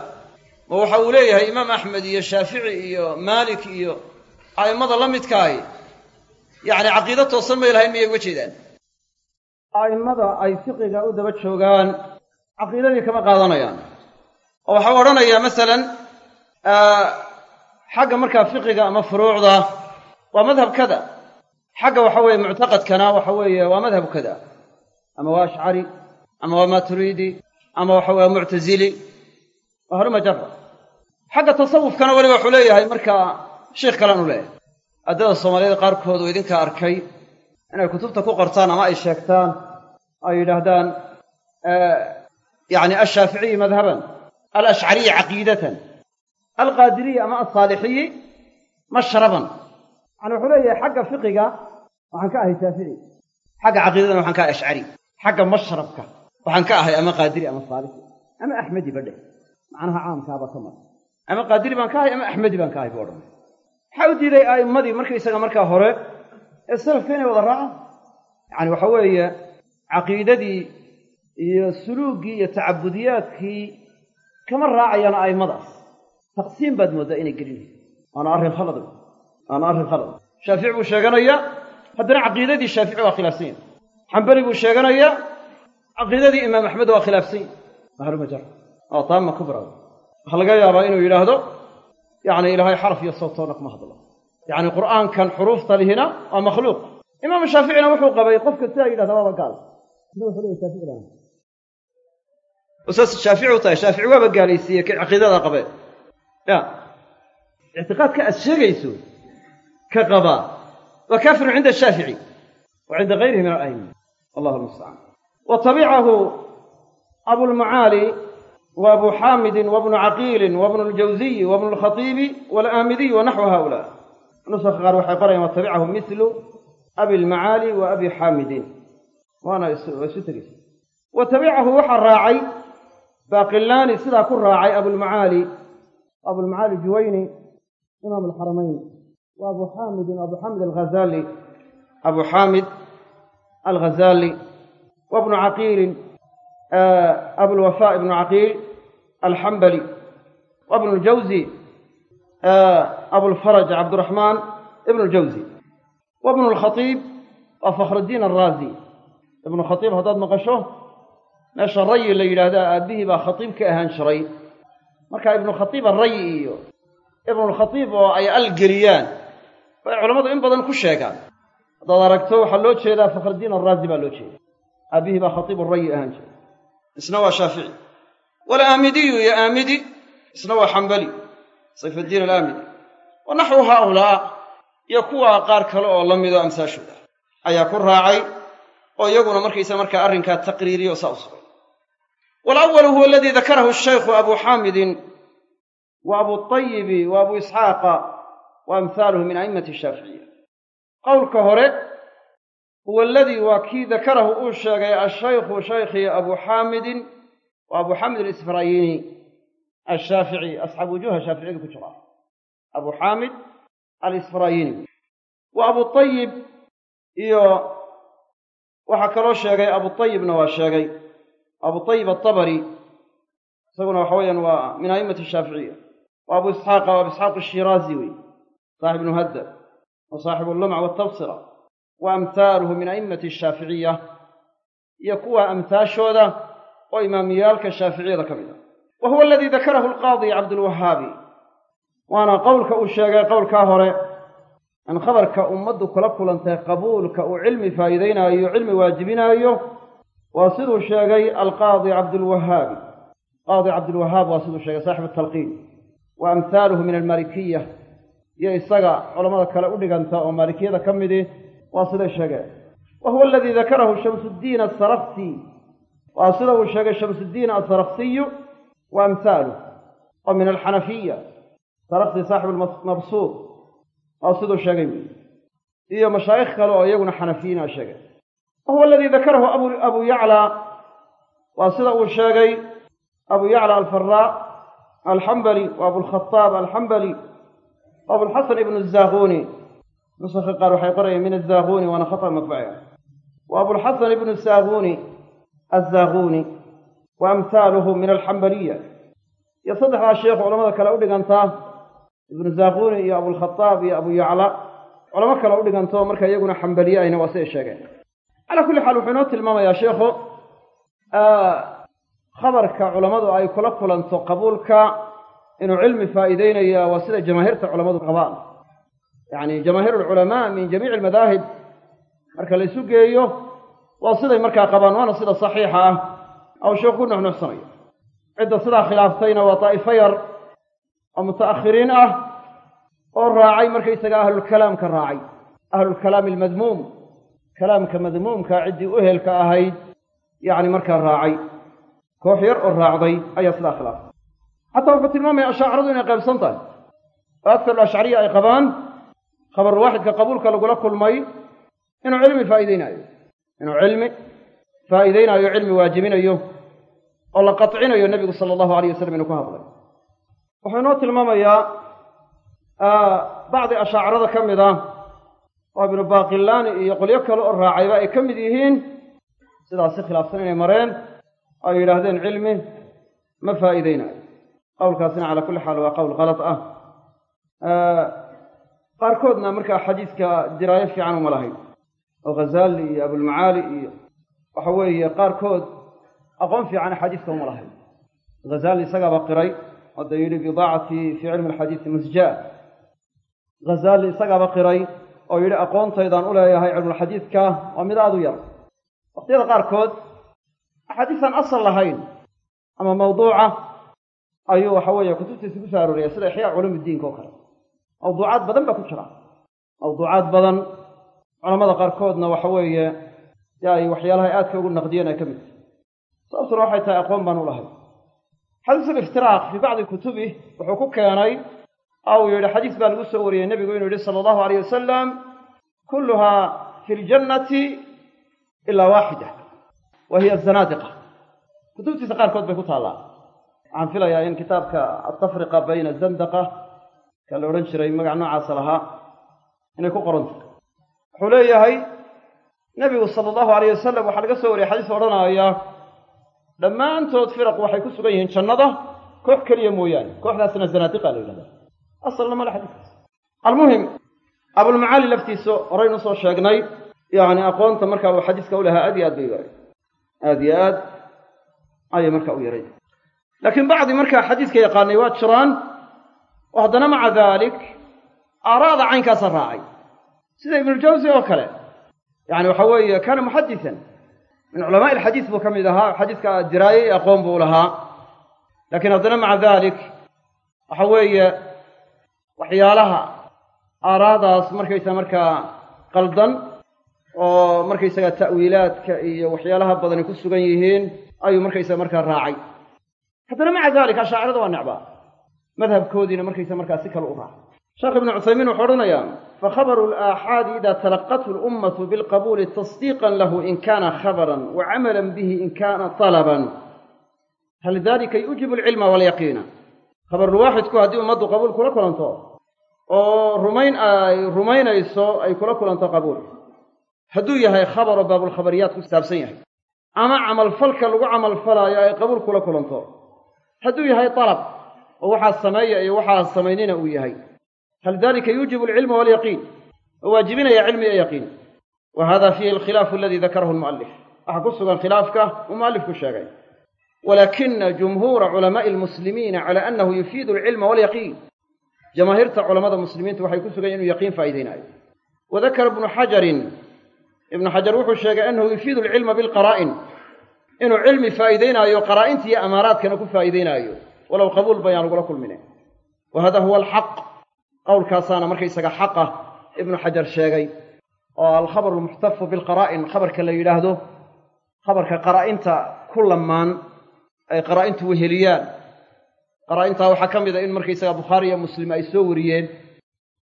ma waxa uu leeyahay imaam axmed iyo shaafici iyo maalik iyo a'immada la midkaahi yacni caqiido toosan may lahayn miyay uga jeedaan? A'immada ay fiqiga u daba joogaan caqiidadii kama qaadanayaan. Oo waxau odhanayaa masalan xagga markaa fiqiga ama furuucda waa madhab kada xagga waxa weeye muctaqadkana waxa weeye waa madhab kada ama waa ashcari ama waa maturiidi ama waxa weye muctazili waa hore majara xagga tasawufkana weliba wuxuu leeyahay markaa sheikh kalean u leeyahay. Addada soomaaliyada qaarkood oo idinka arkay inay kutubta ku qortaan ama ay sheegtaan ay yidhaahdaan yani alshaaficiyi madhaban alashcariyi caqiidatan alqaadiriyi ama alsaalixiyi mashraban. Yani wuxuu leeyahay xagga fiqiga waxaan ka ahay shaafici xagga caqiidadana waxaan ka ahay ashcari. Xagga mashrabka waxaan ka ahay ama qaadiri ama saalixi ama axmedi badhe macnaha caamkaaba ka mara ama qaadiri baan ka ahay ama axmedi baan ka ahay bu odhanay. Maxaa u diiday a'immadii markaysaga markaa hore ee salafka inay wada raacaan. Yacani waxa weeye caqiidadii iyo suluuggii iyo tacabudiyaadkii kama raacayaan a'immadaas taqsiim baad mooddaa inay gelinayso waana arrin khalad. Waana arrin khalad. Shaafici buu sheeganayaa haddana caqiidadii shaafici waa khilaafsan. Yahy xambali buu sheeganayaa caqiidadii imaam axmed waa khilaafsan. Yahy mahalumajar waa taama kubra waxaa laga yaabaa inuu yidhaahdo yacni ilaahay xaraf iyo sawtoona kuma hadlo. Yacni qur'aankan xuruufta lihina waa makhluuq. Imaamu shaaficina wuxuu qabay qofka sidaa yidhahda waaba gaal. Saas tahay. Shaafici waaba gaalaysiiye kay caqiidada qabeen ya ictiqaadka aad sheegayso ka qabaa waa kaafirun cinda shaafici wa cinda gayrihi min ala'imma. Wallahu almustacaan wa tabicahu abulmacaali wa abu xaamidin wabnu caqiilin wabnu ljawziyi wabnu lkhatiibi walaamidiy wa naxwu haula. Nusakha qaar waxay qorayaan wa milu abi lmacaali wa abi xaamidin waana isu tegeysa wa tabicahu waxaa raacay baaqilaani sidaa ku raacay abulmacaali abulmacaali juwayni imaam alxaramayn wa abu xaamidin abu xaamid alghazali abu xaamid alghazali wa bnu caqiilin abulwafa ibnu caqiil alxambali wa bnu ljawzi abulfaraj cabdiraxmaan ibnu ljawzi wa bnu lkhatiib waa fakhrudiin alraazi ibnu khatiib haddaad maqasho meesha rayi la yidhaahdaa aabbihii baa khatiib ka ahaan jiray marka ibnu khatiib arayi iyo ibnulkhatiib oo ay algeliyaan bay culammadu in badan ku sheegaan. Haddaad aragto waxaa loo jeedaa fakhrudiin alraazi baa loo jeeda aabbihii baa khatiib arayi ahaan jiray isna waa shaafici. Walaamidiyu iyo aamidi isna waa xambali sayfuddiin alaamidi. Wa naxwu haaulaa iyo kuwa qaar kale oo la mido amsaashooda ayaa ku raacay oo iyaguna markaysa markaa arrinkaa taqriiriyo saa u sugay walawalu huwa aladii dakarahu shaykhu abu xaamidin wa abuayibi wa abu isxaaqa wa amhaaluhu min a'immati shaaficiya qowlka hore huwa aladii waa kii dakarahu uu sheegay ashaykhu shaykhii abu xaamidin waa abu xaamid alisfarayini ashaafici asxaab wujuha shaaficiyadu ku jira abu xaamid alisfarayini wa abu ayib iyo waxaa kaloo sheegay abu waa sheegay abu ayib atabari isaguna waxa weeyaan waa min a'immati shaaficiya wa abu isxaaqa wa abu isxaaq ashiraazi wey saaxib hadda wa saaxibu allumc waltabsira wa amhaaluhu min a'immati ashaaficiya iyo kuwa amhaashooda oo imaamiyaalka shaaficiyada ka mid ah. Wa huwa aladii dakarahu alqaadi cabdulwahaabi waana qowlka uu sheegay qowlkaa hore in khabarka ummaddu kula kulantay qabuulka uu cilmi faa'iideynaayo cilmi waajibinaayo waa siduu sheegay alqaadi cabdulwahaabi qaadi cabdulwahaab waa siduu sheegay saaxibu talqiin wa amhaaluhu min almaalikiya iyo isaga culammada kale u dhiganta oo maalikiyada ka midi waa siday sheegeen wa huwa aladii dakarahu shamsuddiin asarafsi waa sida uu sheegay shamsuddiin asarafsiyu wa amhaaluh oo min alxanafiya sarafsi saaxibu mabsuud waa siduu sheegay. Iyo mashaayikh kale oo iyaguna xanafiyiin a sheegay wa huwa aladii dakarahu abu yaclaa waa sida uu sheegay abu yacla alfaraa alxambali wa abulkhataab alxambali wa abulxasan ibnu zaakuni nusakhi qaar waxay qorayeen min azaakuni waana khata matbaciga wa abulxasan ibnu saakuni azaakuni wa amhaaluhu min alxambaliya iyo saddexdaa sheekh culamada kale u dhigantaa ibnu zaakuni iyo abulkhataab iyo abu yacla culamo kale u dhiganto marka iyaguna xambaliye ayna waa siday sheegeen calaa kulli xaal wuxuu inoo tilmaamayaa sheekhu khabarka culammadu ay kula kulanto qabuulka inuu cilmi faa'iideynaya waa sida jamaahiirta culammadu qabaan. Yacni jamaahiir alculamaa min jamiici almadaahib marka la isu geeyo waa siday markaa qabaan waana sida saxiixa ah. Ou sheekhu ku nuxnuxsanayo cidda sidaa khilaaftayna waa daa'ifo yar oo muta'akhiriin ah oo raacay markaysaga ahlulkalaamka raacay ahlulkalaami almadmuum kalaamka madmuumka ciddii u ehelka ahayd yacni markaa raacay koox yar oo raacday ayaa sidaa khilaaftay xataa wuxuu tilmaamaya ashaaciradu inay qaybsan tahay. Oo aktaru ashcariya ay qabaan khabar waaxidka qabuulka lagula kulmay inuu cilmi faa'iideynaayo inuu cilmi faa'iideynaayo cilmi waajibinayo oo la qatcinayo nebigu sala allahu alayh wasalam inuu ku hadlay. Wuxuu inoo tilmaamayaa bacdi ashaacirada ka mid ah oo ibnu baaqilaani iyo qolyo kale oo raacayba ay ka mid yihiin. Sidaas si khilaafsan inay mareen oo ay yidhaahdeen cilmi ma faa'iideynayo qowlkaasina calaa kulli xaal waa qowl kalad ah. Qaarkoodna markaa xadiiska diraayo fiican uma lahayn. Oo ghazaali iyo abulmacaali iyo waxa weeye qaarkood aqoon fiican xadiiska uma lahayn. Ghazaali isagaaba qiray hadda yidhi bidaacatii fii cilmi alxadiisi musjaa. Ghazaali isagaaba qiray oo yidhi aqoontaydaan u leeyahay cilmulxadiidka waa mid aada u yar. Waqtiyada qaarkood axaadiisaan asal lahayn ama mawduuca ayuu waxa weeye kutubtiisa ku soo arooriyay sida ixyaa culuumiddiinka oo kale. Mawduucaad badan baa ku jira. Mawduucaad badan culamada qaarkoodna waxa weeye dee ay waxyaalahay aadka ugu naqdiyeen ay ka mid sababtuna waxay tahay aqoon baan u lahay. Xadiis aliftiraaq fii bacdi kutubih wuxuu ku keenay ou yidhi xadiis baa lagu soo wariyey nebigu inuu yidhi sala allahu alayh wasalam kulluhaa fi ljannati ilaa waaxida wa hiya azanaadiqa kutubtiisa qaarkood bay ku taallaa. Waxaan filayaa in kitaabka altafriqa bayna azandaqa ka la odhan jiray magac noocaasa lahaa inay ku qoran tahay. Wuxuu leeyahay nebigu sala allahu alayh wasalam waxaa laga soo wariyey xadiis odhanaaya dhammaantood firaq waxay ku sugan yihiin jannada koox keliya mooyaane kooxdaasna zanaadiqa la yidhahda asalna male xadiiskaas almuhim abulmacaali laftiisa horaynu soo sheegnay yacni aqoonta marka uu xadiiska u lahaa aad iyo aad bay yaray aad iyo aad ayay marka u yaray laakiin bacdi markaa xadiiska yaqaanay waa jiraan oo haddana maca daalik aaraada caynkaasa raacay. Sida ibnuljawsi oo kale. Yacni waxa weeye kaana muxadisan min culamaa'i alxadiis buu ka mid ahaa xadiiska diraaye aqoon buu lahaa. Laakiin haddana maca daalik waxa weeye waxyaalaha aaraadaas markaysa markaa qaldan oo markaysaga ta'wiilaadka iyo waxyaalaha badani ku sugan yihiin ayuu markaysaga markaa raacay. Haddana maca dalik ashaacirada waa necbaa madhabkoodiina markaysa markaa si kale u raacay. Sheekh ibnu cuthaymiin wuxuu odhanayaa fakhabaru alaaxaadi ida talaqathu lummatu bilqabuuli tasdiiqan lahu in kana khabaran wa camalan bihi in kana talaban. Hal dalika yuujibu alcilma waalyaqiina khabarulwaaxidku haddii ummaddu qabuul kula kulanto oo rumayn ay rumaynayso ay kula kulanto qabuul. Hadduu yahay khabaroo baabulkhabariyaad ku saabsan yahay. Ama camalfalka lagu camalfalaayo ay qabuul kula kulanto. Hadduu yahay dalab oo waxaa sameeya iyo waxaa samaynina uu yahay. Hal dalika yuujibu alcilma waalyaqiin oo waajibinaya cilmi iyo yaqiin. Wa hada fiihi alkhilaafu aladii dakarahu almu'allif. Waxaa ku sugan khilaafka uu mu'allifku sheegay. Walakina jumhuura culamaa'i almuslimiina cala annahu yufiidu alcilma waalyaqiin jamaahiirta culamada muslimiintu waxay ku sugan inuu yaqiin faa'iidaynayo wadakara ibnu xajarin ibnu xajar wuxuu sheegay annahu yufiidu alcilma bilqaraa'in inuu cilmi faa'iidaynaayo qaraa'inta iyo amaaraadkana ku faa'iidaynaayo walow qabuul bayaan lagula kulmine. Wa hada huwa alxaq qowlkaasaana markaysaga xaqa ibnu xajar sheegay. Oo alkhabaru almuxtafu bilqaraa'in khabarka la yidhaahdo khabarka qaraa'inta ku lamaan ay qaraa'intu weheliyaan qaraa'intaa waxaa ka mid a in markaysaga bukhaari iyo muslim ay soo wariyeen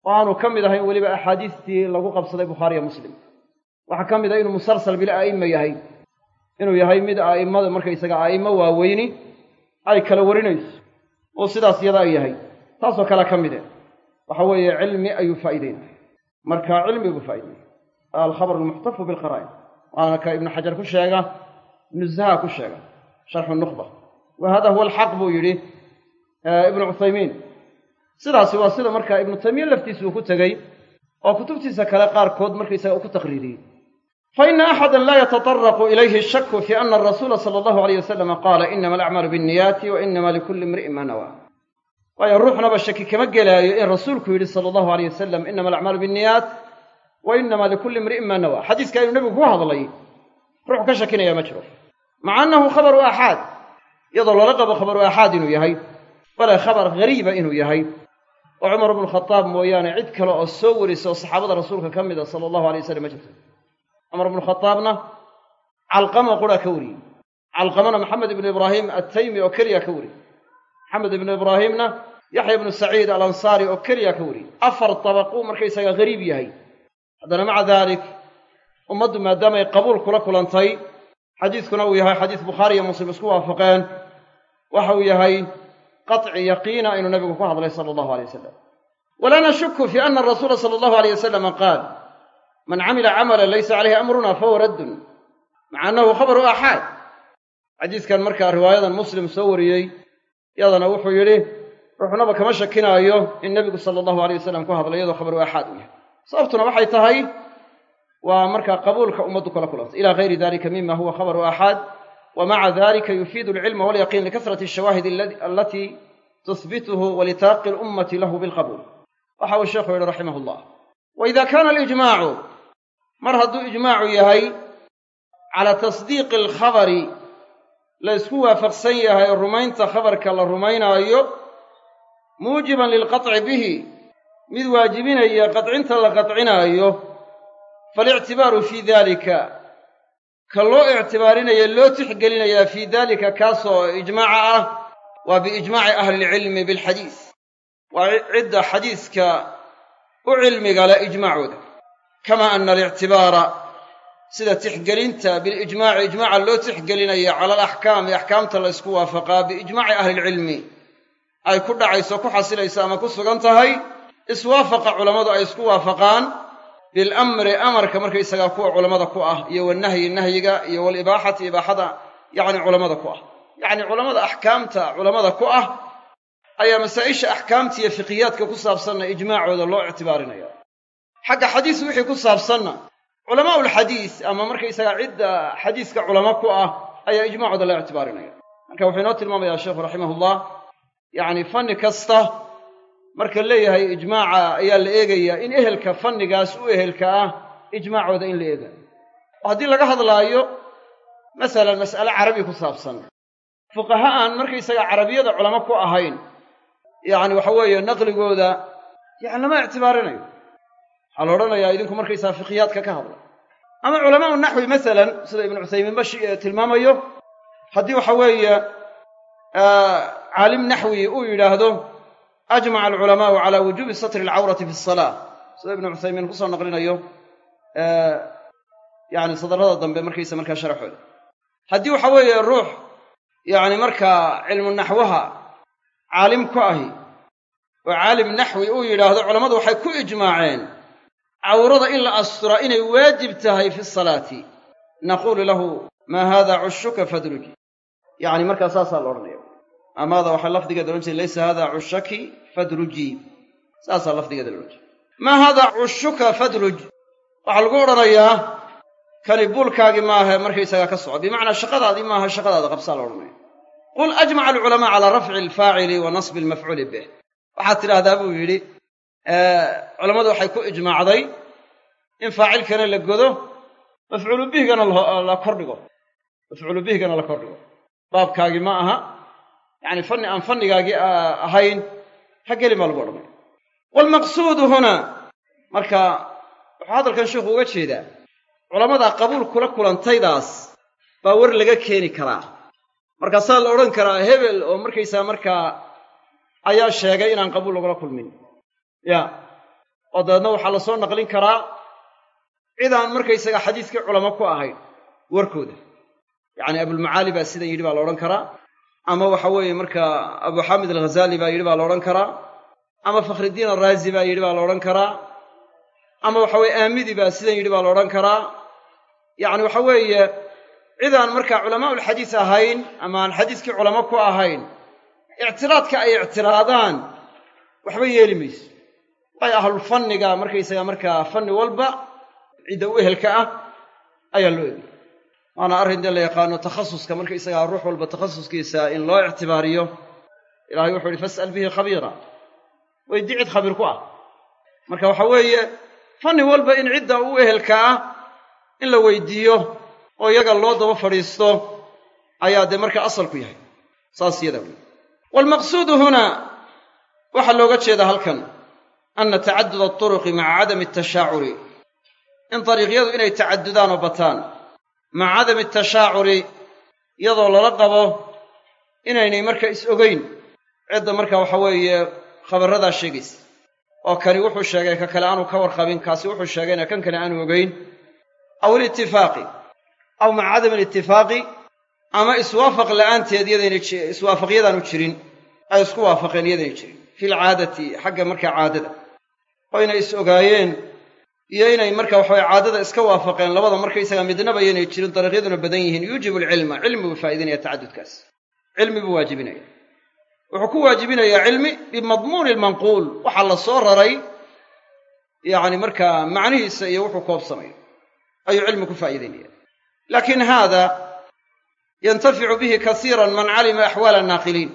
oo aanu ka mid ahayn weliba axaadiistii lagu qabsaday bukhaariyo muslim. Waxaa ka mid a inuu musalsal bil a'imma yahay inuu yahay mid a'immada markaysaga a'immo waaweyni ay kala warinayso oo sidaas yada ay yahay. Taasoo kale ka mide waxa weeye cilmi ayuu faa'iideynaya marka cilmi buu faa'ideynaya alkhabar almuxtafu bilqaraa'in waana ka ibnu xajar ku sheega nusaha ku sheega sharxu nukhba. Wa hada huwa alxaq buu yidhi ibnu cuthaymiin. Sidaasi waa sida markaa ibnu taymiya laftiisa uu ku tegey oo kutubtiisa kale qaarkood markaysaga uu ku taqriiriyey fa ina axadan laa yataطaraqu ilayhi ashaku fi ana arasuula sala allahu alayh wasalama qaala inama alacmaalu binniyaati wa inama likulli imri'in maa nawaa waayo ruuxnaba shaki kama gelaayo in rasuulku yidhi sala allahu alayh wasalam inama alacmaalu binniyaat wa inama likulli imri'in maa nawaa xadiiska inuu nebigu ku hadlay. Ruux ka shakinaya ma jiro. Maca annahu khabaru aaxaad iyadoo loola qabo khabaru aaxaad inuu yahay bale khabar hariiba inuu yahay. Oo cumar bnu khadaab mooyaane cid kale oo soo warisa oo saxaabada rasuulka ka mid a sala allahu alay wasalam ma jirto. Cumar bnu khadaabna calqama quraa ka wariyey. Calqamana maxamed ibnu ibraahim attaymi oo keliya ka wariyey. Maxamed ibnu ibraahimna yaxya ibnu saciid alansaari oo keliya ka wariyey. Afar dabaquu markaysaga hariib yahay. Haddana maca daalik ummaddu maadaamay qabuul kula kulantay xadiiskuna uu yahay xadiis bukhaari iyo muslim isku waafaqeen. Waxa uu yahay qaطci yaqiina inuu nabigu ku hadlay sala allahu alay wasalam walaa nashuku fi ana arasuula sala allahu alayh wasalama qaal man camila camala laysa calayhi amruna fahuwa raddun. Maca annahu khabaru aaxaad xadiiskan markaa riwaayadan muslim soo wariyey yadana wuxuu yidhi ruuxnaba kama shakinaayo in nebigu sala allahu alay wasalam ku hadlay iyadoo khabaru aaxaad u yahay. Sababtuna waxay tahay waa markaa qabuulka ummaddu kala kulantay. Ila gayri dalika mima huwa khabaru aaxaad yufiidu alcilma walyaqiin likasrati ashawaahid alatii tuhbituhu walitaaqi alummati lahu bilqabuul waxa uu sheekhu yihi raximah llah wa ida kaana alijmaacu mar hadduu ijmaacu yahay cala tasdiiqi alkhabari la ysku waafaqsan yahay rumaynta khabarka la rumaynaayo muujiban lilqaطci bihi mid waajibinaya qadcinta la qadcinaayo falictibaaru fii dalika ka loo ictibaarinaya loo tixgelinayaa fii dalika kaasoo ijmaaca ah waa biijmaaci ahli ilcilmi bilxadiis waa cidda xadiiska u cilmiga leh ijmaacooda. Kama ana alictibaara sida tixgelinta bilijmaaci ijmaaca loo tixgelinaya cala alaxkaami axkaamta la ysku waafaqaa biijmaaci ahlilcilmi ay ku dhacayso ku xasilayso ama ku sugan tahay iswaafaqa culammadu ay isku waafaqaan bilamri amarka markaysagaa kuwa culammada ku ah iyo wanahyi nahyiga iyo walibaaxati ibaaxada yacni culammada ku ah yacni culammada axkaamta culammada ku ah ayaa masaa'isha axkaamta iyo fiqiyaadka ku saabsanna ijmaacooda loo ictibaarinaya xagga xadiis wixii ku saabsanna culamaa'ulxadiis ama markaysagaa cidda xadiiska culamo ku ah ayaa ijmaacooda loo ictibaarinaya marka wuxuu inoo tilmaamayaa sheekhu raximahullah yacni fanni kasta marka leeyahay ijmaaca ayaa la eegayaa in ehelka fannigaas u ehelka ah ijmaacooda in la eegayo. Haddii laga hadlaayo masalan mas'ale carabi ku saabsan fuqaha aan markaysaga carabiyada culamo ku ahayn yacni waxa weeye naqligooda yani lama ictibaarinayo. Waxaa la odhanayaa idinku markaysaga fiqiyaadka ka hadla. Ama culamaau naxwi masalan sida ibnu cuthaymiin bashi tilmaamayo haddii waxa weeye caalim naxwi uu yidhaahdo ajmaca alculamaau calaa wujuubi satri alcawrati fi asalaa sida ibnu cuthaymiin ku soo naqlinayo yani sadarrada dambe markaysa markaa sharaxooda haddii waxa weeye ruux yacni markaa cilmu naxwaha caalim ku ahi oo caalim naxwi uu yidhaahdo culammadu waxay ku ijmaaceen cawrada in la asturaa inay waajib tahay fi salaati naquulu lahu maa haada cushuka fadruj yacni markaa saasaa la odhanaya amaada waxaa lafdigeeda odhan jiray laysa haada cushaki fadruji. Saasaa lafdigeeda la odhan jiray maa haada cushuka fadruj waxaa lagu odhanayaa kani buulkaagii maaha markaysagaa ka soco bimacnaa shaqadaadii maaha shaqadaada qabsaa la odhanaya qul ajmaca alculamaa calaa rafci alfaacili wa nasbi almafcuuli bih. Waxaad tidhaahdaa buu yidhi culammadu waxay ku ijmaacday in faacilkana la godo mafcuulu bihigana la kordhigo. Mafcuulu bihigana la kordhigo. Baabkaagii ma aha yacni fanni aan fannigaagii ahayn ha gelin baa lagu odhanaya waalmaqsuudu huna marka wuxuu hadalkan sheikhu uga jeedaa culammada qabuul kula kulantaydaas baa war laga keeni karaa. Markaasaa la odhan karaa hebel oo markaysaa markaa ayaa sheegay inaan qabuul lagula kulmin. Ya oo dabeedna waxaa la soo naqlin karaa cidaan markaysaga xadiiskii culamo ku ahayn warkooda. Yacni abulmacaali baa sidan yidhi baa la odhan karaa ama waxa weeye markaa abu xaamid alghazaali baa yidhi baa la odhan karaa. Ama fakhriddiin araazi baa yidhi baa la odhan karaa. Ama waxa weye aamidi baa sidan yidhi baa la odhan karaa. Yacni waxa weeye cidaan markaa culamaa'ulxadiis ahayn ama aan xadiiskii culamo ku ahayn ictiraadka ay ictiraadaan waxba yeeli mayso. Way ahlulfanniga markaysaga markaa fanni walba cidda u ehelka ah ayaa loo egay waana arrin dee la yaqaano takhasuska. Markaysagaa ruux walba takhasuskiisa in loo ictibaariyo ilahay wuxuu ihi fas'al bihi khabiira. Weyddi cid khabiir ku ah. Marka waxa weeye fanni walba in cidda u ehelka ah in la weydiiyo oo iyaga loo daba fadhiisto ayaa dee markaa asalku yahay. Saas yadaa wey waalmaqsuudu huna waxaa looga jeedaa halkan anna tacadud alturuqi maca cadami atashaacuri in dariiqyadu inay tacadudaan oo bataan maca cadami atashaacuri iyadoo lala qabo inaynay marka is ogeyn. Cidda marka waxa weeye khabarradaa sheegaysa oo kani wuxuu sheegay ka kale aanu ka warqabin kaasi wuxuu sheegayna kan kale aanu ogeyn. Aw ilitifaaqi aw maca cadami alitifaaqi ama iswaafaq la'aanteed yadayna iswaafaqyadaanu jirin ay isku waafaqeen yadayna jirin. Fi lcaadati xagga markaa caadada. Oo inay is ogaayeen iyo inay marka waxaweye caadada iska waafaqeen labada markaysaga midnaba yaynay jirin dariiqyaduna badan yihiin yuujibu alcilma. Cilmi buu faa'idaynaya tacadudkaas. Cilmi buu waajibinaya. Wuxuu ku waajibinayaa cilmi bimadmuuni almanquul waxaa la soo raray yacni markaa macnihiisa iyo wuxuu koobsamayo ayuu cilmi ku faa'iidaynaya laakiin haada yantaficu bihi kasiiran man calima axwaala annaaqiliin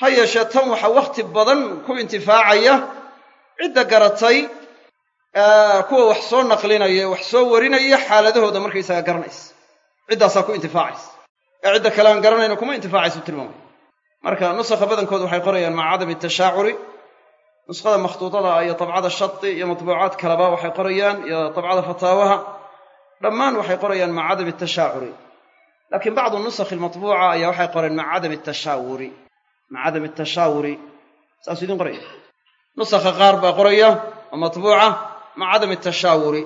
ha yeeshee tan waxaa wakhti badan ku intifaacaya cidda garatay kuwa wax soo naqlinaya wax soo warinaya xaaladahooda markaysaga garanaysa. Ciddaasaa ku intifaacaysa. Ee cidda kale aan garanayna kuma intifaacaysu tilmaamay. Marka nusakha badankooda waxay qorayaan maca cadami tashaacuri nuskhada makhtuudada iyo tabcada shati iyo matbuucaad kaleba waxay qorayaan iyo tabcada fataawaha dhammaan waxay qorayaan maca cadami tashaacuri laakiin bacdu nusakhi almatbuuca ayaa waxay qoreen maca cadami tashaawuri maca cadami tashaawuri saasuu idin qoraya nusakha qaar baa qoraya oo matbuuca maca cadami tashaawuri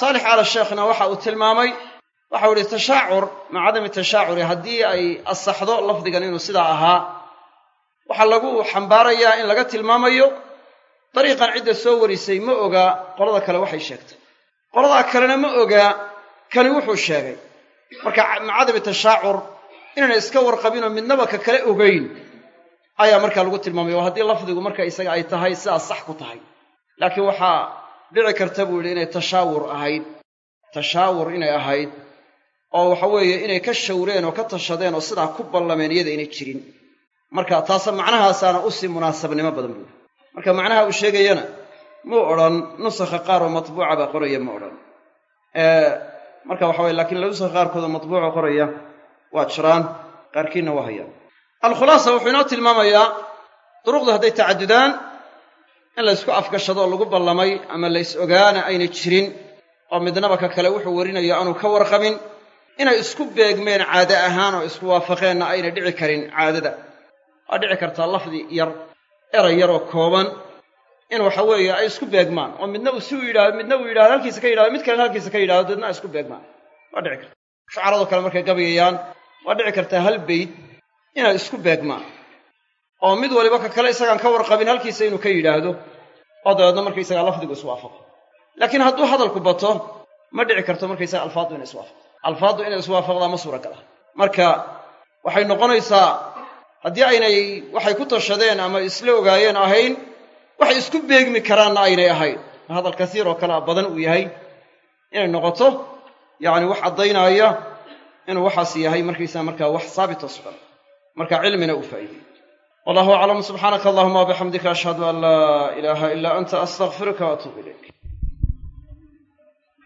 saalix cala sheekhna waxa uu tilmaamay waxau ihi tashaacur maca cadami tashaacuri haddii ay asaxdo lafdigan inuu sidaa ahaa waxaa lagu xambaarayaa in laga tilmaamayo dariiqan cidda soo warisay ma ogaa qolada kale waxay sheegtay. Qoladaa kalena ma ogaa kani wuxuu sheegay marka maca cadami tashaacur inayna iska warqabinoo midnaba ka kale ogayn ayaa markaa lagu tilmaamaya oo haddii lafdigu marka isaga ay tahay sidaas sax ku tahay. Laakiin waxaa dhici karta buu yidhi inay tashaawur ahayd. Tashaawur inay ahayd oo waxa weeye inay ka shawreen oo ka tashadeen oo sidaa ku ballameen iyada inay jirin. Marka taasa macnahaasaana u sii munaasabnimo badan buuri marka macnaha uu sheegayana muu odhan nusakha qaar oo matbuuca baa qoraya ma odhan. Marka waxa weye lakiin nusakha qaarkood oo matbuuca qoraya waa jiraan qaarkiinna waa hayaan. Alkhulaasa wuxuu inoo tilmaamayaa duruqdu hadday tacadudaan in la ysku afgashado oo lagu ballamay ama la ys ogaana aynay jirin oo midnaba ka kale wuxuu warinayo aanu ka warqabin inay isku beegmeen caade ahaan oo isku waafaqeenna aynay dhici karin caadada. Waa dhici kartaa lafdi yar eray yaroo kooban in waxa weeye ay isku beegmaan oo midna uu si u yidhahdo midna uu yidhahdo halkiisa ka yidhahdo mid kalena halkiisa ka yidhahdo deedna ay isku beegmaan. Waa dhici karta shucarado kale markay gabayayaan waa dhici kartaa hal beyd inay isku beegmaan oo mid waliba ka kale isagaan ka warqabin halkiisa inuu ka yidhaahdo oo dabeedna markaysagaa lafdigu iswaafaqo. Laakiin hadduu hadalku bato ma dhici karto markaysaga alfaaddu inay iswaafaqo alfaaddu inay iswaafaqdaa ma suuragala. Marka waxay noqonaysaa haddii aynay waxay ku tashadeen ama isla ogaayeen ahayn waxay isku beegmi karaanna aynay ahayn. Hadal kasiir oo kale a badan uu yahay inay noqoto yacni wax caddaynaya inuu waxaas yahay markaysaa markaa wax saabito sugan marka cilmina uu faa'iidey wallahu aclam subxaanaka allahuma wabixamdika ashhadu an laa ilaaha ilaa anta astaqfiruka waatuubu ilayk